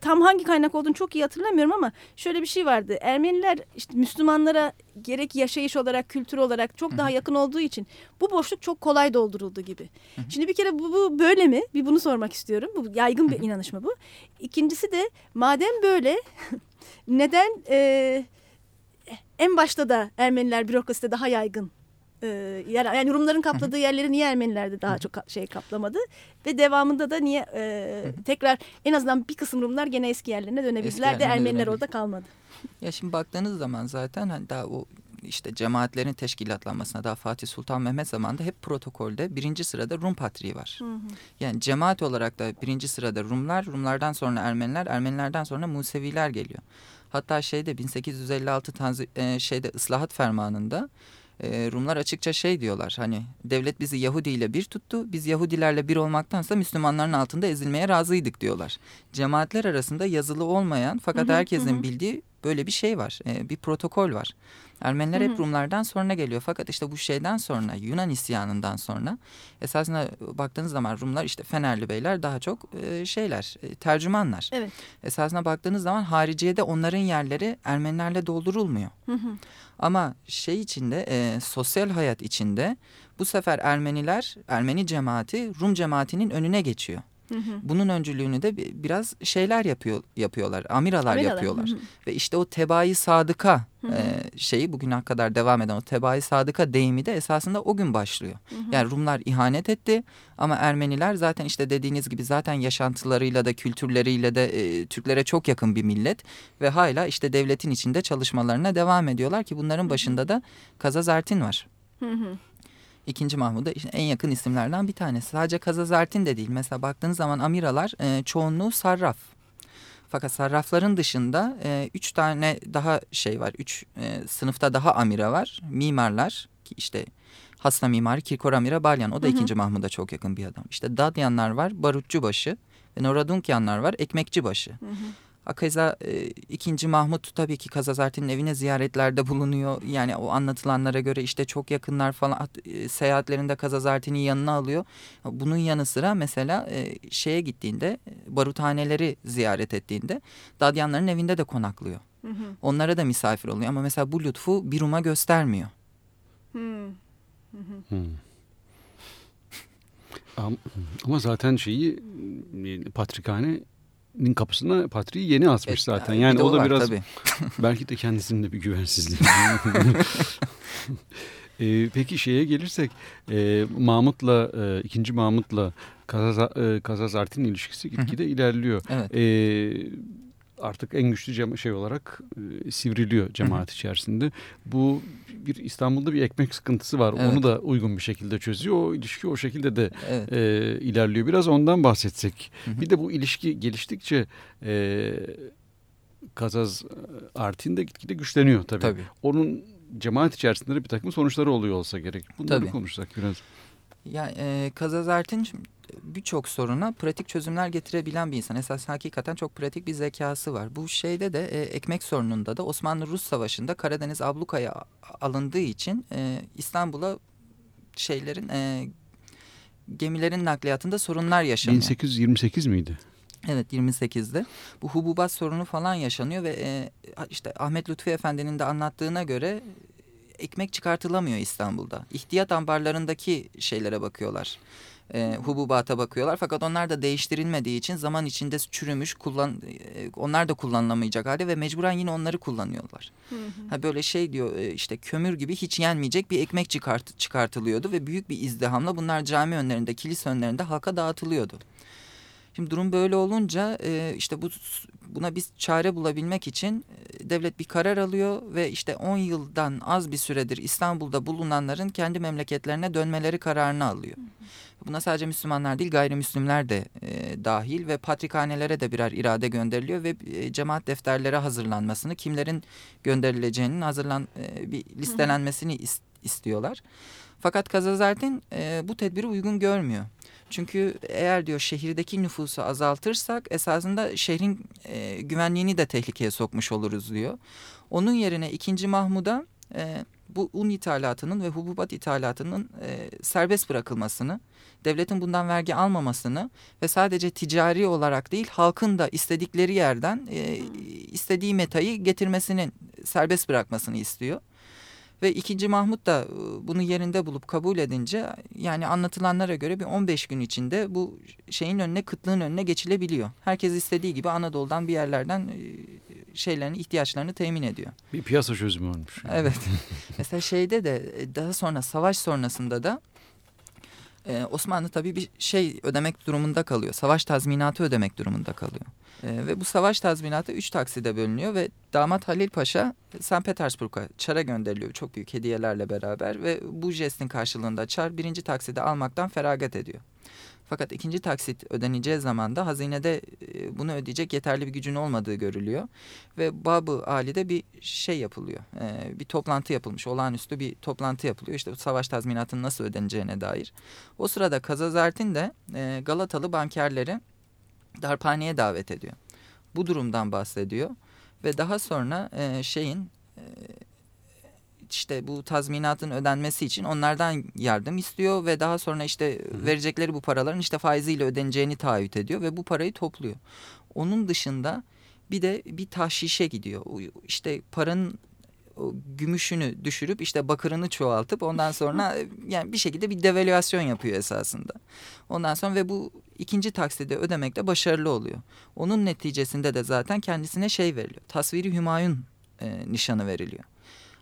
tam hangi kaynak olduğunu çok iyi hatırlamıyorum ama şöyle bir şey vardı. Ermeniler işte Müslümanlara gerek yaşayış olarak, kültür olarak çok daha yakın olduğu için bu boşluk çok kolay dolduruldu gibi. Şimdi bir kere bu, bu böyle mi? Bir bunu sormak istiyorum. Bu yaygın bir inanış mı bu? İkincisi de madem böyle neden e, en başta da Ermeniler bürokraside daha yaygın e, yani Rumların kapladığı yerleri niye Ermenilerde daha çok şey kaplamadı ve devamında da niye e, tekrar en azından bir kısım Rumlar gene eski yerlerine dönebildiler de Ermeniler orada kalmadı. Ya şimdi baktığınız zaman zaten hani daha o işte cemaatlerin teşkilatlanmasına daha Fatih Sultan Mehmet zamanında hep protokolde birinci sırada Rum patriği var. Hı hı. Yani cemaat olarak da birinci sırada Rumlar, Rumlardan sonra Ermeniler, Ermenilerden sonra Museviler geliyor. Hatta şeyde 1856 tanzi, e, şeyde ıslahat fermanında e, Rumlar açıkça şey diyorlar hani devlet bizi Yahudi ile bir tuttu biz Yahudilerle bir olmaktansa Müslümanların altında ezilmeye razıydık diyorlar. Cemaatler arasında yazılı olmayan fakat hı hı, herkesin hı. bildiği böyle bir şey var e, bir protokol var. Ermeniler hep Rumlardan sonra geliyor. Fakat işte bu şeyden sonra Yunan isyanından sonra esasında baktığınız zaman Rumlar işte Fenerli beyler daha çok e, şeyler e, tercümanlar. Evet. Esasında baktığınız zaman hariciyede onların yerleri Ermenilerle doldurulmuyor. Hı hı. Ama şey içinde e, sosyal hayat içinde bu sefer Ermeniler Ermeni cemaati Rum cemaatinin önüne geçiyor. Hı hı. Bunun öncülüğünü de biraz şeyler yapıyor yapıyorlar. Amiralar, Amiralar. yapıyorlar. Hı hı. Ve işte o tebai sadıka hı hı. E, şeyi bugüne kadar devam eden o tebai sadıka deyimi de esasında o gün başlıyor. Hı hı. Yani Rumlar ihanet etti ama Ermeniler zaten işte dediğiniz gibi zaten yaşantılarıyla da kültürleriyle de e, Türklere çok yakın bir millet ve hala işte devletin içinde çalışmalarına devam ediyorlar ki bunların başında da Kazazertin var. Hı hı. İkinci Mahmud'a işte en yakın isimlerden bir tanesi. Sadece Kazazertin de değil. Mesela baktığınız zaman amiralar e, çoğunluğu sarraf. Fakat sarrafların dışında e, üç tane daha şey var. Üç e, sınıfta daha amira var. Mimarlar ki işte hasta mimarı Kirkor Amira Balyan. O da hı hı. ikinci Mahmud'a çok yakın bir adam. İşte Dadyanlar var, Barutçubaşı ve Noradunkyanlar var, Ekmekçibaşı. Hı hı. Akeza e, 2. Mahmut tabii ki Kazazartin'in evine ziyaretlerde bulunuyor. Yani o anlatılanlara göre işte çok yakınlar falan e, seyahatlerinde Kazazartin'i yanına alıyor. Bunun yanı sıra mesela e, şeye gittiğinde baruthaneleri ziyaret ettiğinde Dadyanların evinde de konaklıyor. Hı hı. Onlara da misafir oluyor ama mesela bu lütfu bir Rum'a göstermiyor. Hı. Hı Hmm. Ama zaten şeyi Patrikhane'nin kapısına Patriği yeni asmış evet, zaten. Yani o da var, biraz tabii. belki de kendisinin de bir güvensizliği. e, peki şeye gelirsek e, Mahmut'la e, ikinci Mahmut'la Kazaz, e, Kazaz Artin ilişkisi gitgide ilerliyor. Evet. E, artık en güçlü şey olarak e, sivriliyor cemaat içerisinde. Bu bir İstanbul'da bir ekmek sıkıntısı var. Evet. Onu da uygun bir şekilde çözüyor. O ilişki o şekilde de evet. e, ilerliyor. Biraz ondan bahsetsek. Bir de bu ilişki geliştikçe e, Kazaz e, Artin de gitgide güçleniyor tabii. tabii. Onun cemaat içerisinde de bir takım sonuçları oluyor olsa gerek. Bunları tabii. konuşsak biraz. Ya e, Kazaz Artin birçok soruna pratik çözümler getirebilen bir insan. Esas hakikaten çok pratik bir zekası var. Bu şeyde de e, ekmek sorununda da Osmanlı-Rus Savaşı'nda Karadeniz ablukaya alındığı için e, İstanbul'a şeylerin e, gemilerin nakliyatında sorunlar yaşanıyor. 1828 miydi? Evet 28'de bu hububat sorunu falan yaşanıyor ve e, işte Ahmet Lütfi Efendi'nin de anlattığına göre ekmek çıkartılamıyor İstanbul'da. İhtiyat ambarlarındaki şeylere bakıyorlar e, hububata bakıyorlar. Fakat onlar da değiştirilmediği için zaman içinde çürümüş, kullan, e, onlar da kullanılamayacak halde ve mecburen yine onları kullanıyorlar. Hı hı. Ha böyle şey diyor e, işte kömür gibi hiç yenmeyecek bir ekmek çıkart, çıkartılıyordu ve büyük bir izdihamla bunlar cami önlerinde, kilise önlerinde halka dağıtılıyordu. Şimdi durum böyle olunca e, işte bu buna biz çare bulabilmek için e, devlet bir karar alıyor ve işte 10 yıldan az bir süredir İstanbul'da bulunanların kendi memleketlerine dönmeleri kararını alıyor. Buna sadece Müslümanlar değil gayrimüslimler de e, dahil ve patrikhanelere de birer irade gönderiliyor ve e, cemaat defterlere hazırlanmasını, kimlerin gönderileceğinin hazırlan e, bir listelenmesini is, istiyorlar. Fakat Kazazardin e, bu tedbiri uygun görmüyor. Çünkü eğer diyor şehirdeki nüfusu azaltırsak esasında şehrin e, güvenliğini de tehlikeye sokmuş oluruz diyor. Onun yerine 2. Mahmud'a e, bu un ithalatının ve hububat ithalatının e, serbest bırakılmasını, devletin bundan vergi almamasını ve sadece ticari olarak değil halkın da istedikleri yerden e, istediği metayı getirmesinin serbest bırakmasını istiyor. Ve ikinci Mahmut da e, bunu yerinde bulup kabul edince yani anlatılanlara göre bir 15 gün içinde bu şeyin önüne kıtlığın önüne geçilebiliyor. Herkes istediği gibi Anadolu'dan bir yerlerden e, şeylerini ihtiyaçlarını temin ediyor. Bir piyasa çözümü olmuş. Yani. Evet. Mesela şeyde de e, daha sonra savaş sonrasında da ee, Osmanlı tabii bir şey ödemek durumunda kalıyor. Savaş tazminatı ödemek durumunda kalıyor. Ee, ve bu savaş tazminatı üç takside bölünüyor ve damat Halil Paşa St. Petersburg'a Çar'a gönderiliyor çok büyük hediyelerle beraber ve bu jestin karşılığında Çar birinci takside almaktan feragat ediyor. Fakat ikinci taksit ödeneceği zaman da hazinede e, bunu ödeyecek yeterli bir gücün olmadığı görülüyor. Ve Babı Ali'de bir şey yapılıyor. E, bir toplantı yapılmış. Olağanüstü bir toplantı yapılıyor. İşte savaş tazminatının nasıl ödeneceğine dair. O sırada Kazazartin de e, Galatalı bankerleri darphaneye davet ediyor. Bu durumdan bahsediyor. Ve daha sonra şeyin işte bu tazminatın ödenmesi için onlardan yardım istiyor ve daha sonra işte verecekleri bu paraların işte faiziyle ödeneceğini taahhüt ediyor ve bu parayı topluyor. Onun dışında bir de bir tahşişe gidiyor. İşte paranın gümüşünü düşürüp işte bakırını çoğaltıp ondan sonra yani bir şekilde bir devalüasyon yapıyor esasında. Ondan sonra ve bu ikinci takside ödemekte başarılı oluyor. Onun neticesinde de zaten kendisine şey veriliyor. Tasviri Hümayun e, nişanı veriliyor.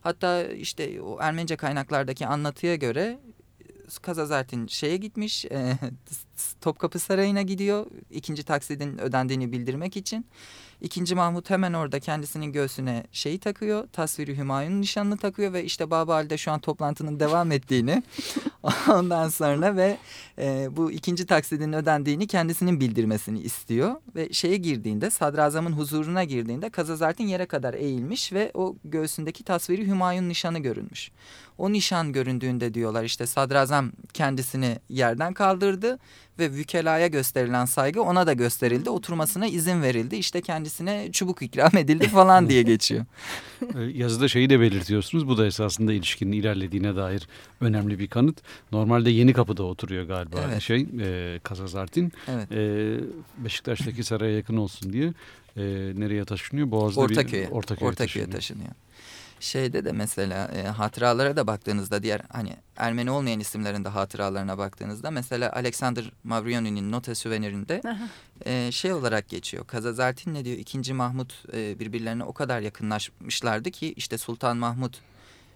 Hatta işte o Ermenice kaynaklardaki anlatıya göre Kazazertin şeye gitmiş e, Topkapı Sarayı'na gidiyor ikinci taksidin ödendiğini bildirmek için. İkinci Mahmut hemen orada kendisinin göğsüne şeyi takıyor. Tasviri Hümayun'un nişanını takıyor ve işte Baba Ali'de şu an toplantının devam ettiğini ondan sonra ve e, bu ikinci taksidin ödendiğini kendisinin bildirmesini istiyor. Ve şeye girdiğinde sadrazamın huzuruna girdiğinde Kazazartin yere kadar eğilmiş ve o göğsündeki tasviri Hümayun nişanı görünmüş. O nişan göründüğünde diyorlar işte sadrazam kendisini yerden kaldırdı ve vükelaya gösterilen saygı ona da gösterildi. Oturmasına izin verildi. İşte kendisine çubuk ikram edildi falan diye geçiyor. Ee, yazıda şeyi de belirtiyorsunuz. Bu da esasında ilişkinin ilerlediğine dair önemli bir kanıt. Normalde Yeni Kapı'da oturuyor galiba evet. şey e, Kazazartin. Evet. E, Beşiktaş'taki saraya yakın olsun diye e, nereye taşınıyor? Boğaz'da Ortaköy'e. Bir, Ortaköy'e, Ortaköy'e taşınıyor. taşınıyor. Şeyde de mesela e, hatıralara da baktığınızda diğer hani Ermeni olmayan isimlerin de hatıralarına baktığınızda mesela Alexander Mavrioni'nin Nota Süvenirinde e, şey olarak geçiyor. Kazazartin ne diyor? İkinci Mahmut e, birbirlerine o kadar yakınlaşmışlardı ki işte Sultan Mahmut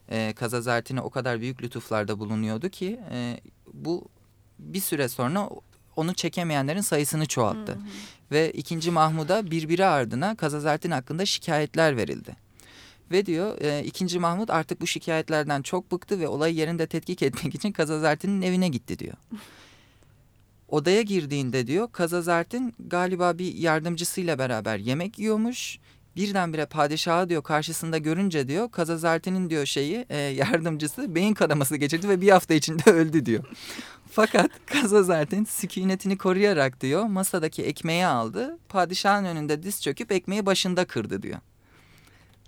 e, Kazazartin'e o kadar büyük lütuflarda bulunuyordu ki e, bu bir süre sonra onu çekemeyenlerin sayısını çoğalttı. Hı hı. Ve ikinci Mahmud'a birbiri ardına Kazazartin hakkında şikayetler verildi. Ve diyor e, ikinci Mahmut artık bu şikayetlerden çok bıktı ve olayı yerinde tetkik etmek için Kazazartin'in evine gitti diyor. Odaya girdiğinde diyor Kazazartin galiba bir yardımcısıyla beraber yemek yiyormuş. Birdenbire padişahı diyor karşısında görünce diyor Kazazartin'in diyor şeyi e, yardımcısı beyin kanaması geçirdi ve bir hafta içinde öldü diyor. Fakat Kazazartin sükunetini koruyarak diyor masadaki ekmeği aldı. Padişahın önünde diz çöküp ekmeği başında kırdı diyor.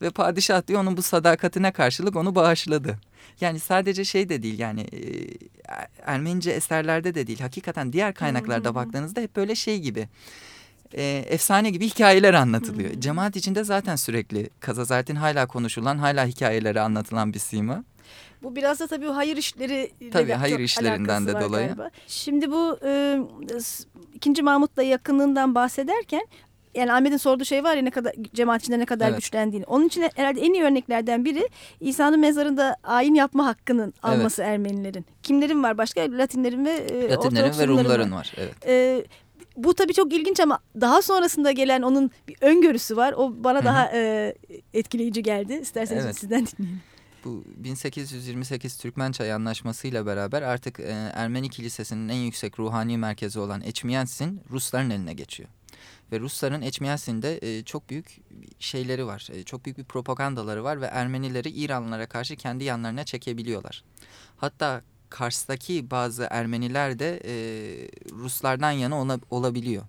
Ve padişah diyor onun bu sadakatine karşılık onu bağışladı. Yani sadece şey de değil yani e, Ermenice eserlerde de değil. Hakikaten diğer kaynaklarda baktığınızda hep böyle şey gibi. E, efsane gibi hikayeler anlatılıyor. Cemaat içinde zaten sürekli Kazazartin hala konuşulan, hala hikayeleri anlatılan bir sima. Bu biraz da tabii hayır işleri tabii hayır işlerinden de dolayı. Galiba. Şimdi bu e, ikinci Mahmut'la yakınlığından bahsederken yani Ahmet'in sorduğu şey var ya ne kadar cemaat içinde ne kadar evet. güçlendiğini. Onun için herhalde en iyi örneklerden biri İsa'nın mezarında ayin yapma hakkının alması evet. Ermenilerin. Kimlerin var başka? Latinlerin ve e, Latinlerin ve Rumların var. var. Evet. E, bu tabii çok ilginç ama daha sonrasında gelen onun bir öngörüsü var. O bana Hı -hı. daha e, etkileyici geldi. İsterseniz evet. sizden dinleyelim. Bu 1828 Türkmen Çay Anlaşması ile beraber artık e, Ermeni Kilisesi'nin en yüksek ruhani merkezi olan Eçmiyensin Rusların eline geçiyor. Ve Rusların Eçmiyensin'de e, çok büyük şeyleri var. E, çok büyük bir propagandaları var ve Ermenileri İranlılara karşı kendi yanlarına çekebiliyorlar. Hatta Kars'taki bazı Ermeniler de e, Ruslardan yana ona, olabiliyor.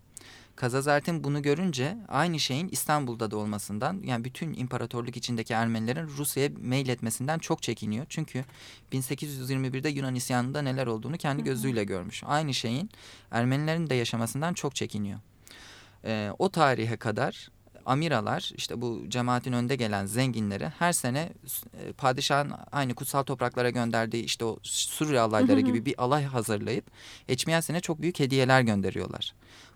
Kazazartin bunu görünce aynı şeyin İstanbul'da da olmasından yani bütün imparatorluk içindeki Ermenilerin Rusya'ya meyletmesinden çok çekiniyor. Çünkü 1821'de Yunan isyanında neler olduğunu kendi gözüyle görmüş. Aynı şeyin Ermenilerin de yaşamasından çok çekiniyor. Ee, o tarihe kadar amiralar işte bu cemaatin önde gelen zenginleri her sene e, padişahın aynı kutsal topraklara gönderdiği işte o Suriye alayları gibi bir alay hazırlayıp Eçmiyensin'e çok büyük hediyeler gönderiyorlar.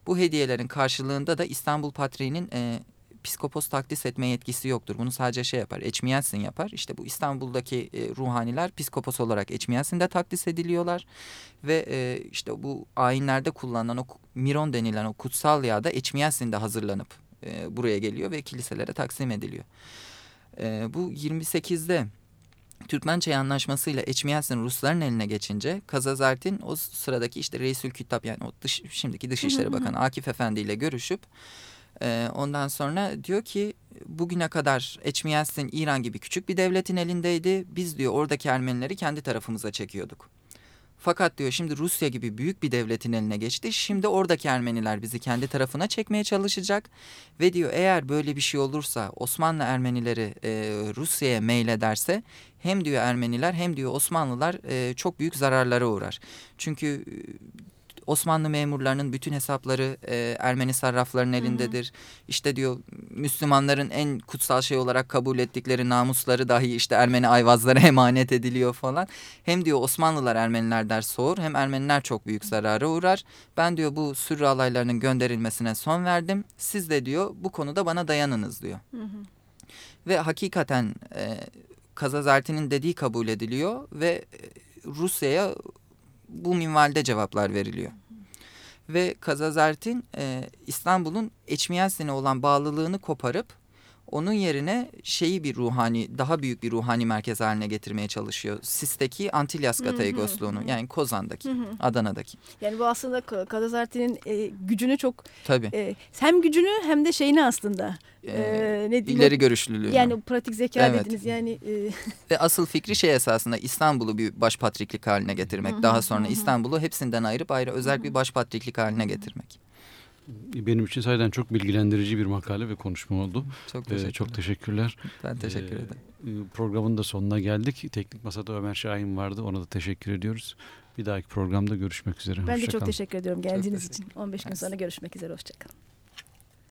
Bu hediyelerin karşılığında da İstanbul Patriği'nin e, psikopos takdis etme yetkisi yoktur. Bunu sadece şey yapar, Eçmiyensin yapar. İşte bu İstanbul'daki e, ruhaniler psikopos olarak Eçmiyensin'de takdis ediliyorlar. Ve e, işte bu ayinlerde kullanılan o miron denilen o kutsal yağ da Eçmiyensin'de hazırlanıp e, buraya geliyor ve kiliselere taksim ediliyor. E, bu 28'de Türkmençay Anlaşması ile Eçmiyensin Rusların eline geçince Kazazartin o sıradaki işte Reisül Kütap yani o dış, şimdiki Dışişleri Bakanı Akif Efendi ile görüşüp e, ondan sonra diyor ki bugüne kadar Eçmiyensin İran gibi küçük bir devletin elindeydi. Biz diyor oradaki Ermenileri kendi tarafımıza çekiyorduk. Fakat diyor şimdi Rusya gibi büyük bir devletin eline geçti. Şimdi oradaki Ermeniler bizi kendi tarafına çekmeye çalışacak. Ve diyor eğer böyle bir şey olursa Osmanlı Ermenileri e, Rusya'ya meylederse hem diyor Ermeniler hem diyor Osmanlılar e, çok büyük zararlara uğrar. Çünkü Osmanlı memurlarının bütün hesapları e, Ermeni sarrafların elindedir. Hı hı. İşte diyor Müslümanların en kutsal şey olarak kabul ettikleri namusları dahi işte Ermeni ayvazlara emanet ediliyor falan. Hem diyor Osmanlılar Ermenilerden soğur hem Ermeniler çok büyük zarara uğrar. Ben diyor bu sürü alaylarının gönderilmesine son verdim. Siz de diyor bu konuda bana dayanınız diyor. Hı hı. Ve hakikaten e, Kazazarti'nin dediği kabul ediliyor ve e, Rusya'ya bu minvalde cevaplar veriliyor. Ve Kazazartin e, İstanbul'un Eçmiyensin'e olan bağlılığını koparıp onun yerine şeyi bir ruhani, daha büyük bir ruhani merkez haline getirmeye çalışıyor. Sisteki Antilyas Kataygosluğunu yani Kozan'daki, Adana'daki. Yani bu aslında Kadazarti'nin e, gücünü çok... Tabii. E, hem gücünü hem de şeyini aslında... E, e ne diyeyim, ileri görüşlülüğü. Yani pratik zeka evet. dediniz yani. E... Ve asıl fikri şey esasında İstanbul'u bir başpatriklik haline getirmek. Daha sonra İstanbul'u hepsinden ayırıp ayrı özel bir başpatriklik haline getirmek. Benim için sayeden çok bilgilendirici bir makale ve konuşma oldu. Çok teşekkürler. Ee, çok teşekkürler. Ben teşekkür ederim. Ee, programın da sonuna geldik. Teknik Masada Ömer Şahin vardı. Ona da teşekkür ediyoruz. Bir dahaki programda görüşmek üzere. Ben de çok teşekkür ediyorum geldiğiniz için. 15 gün sonra görüşmek üzere. Hoşçakalın.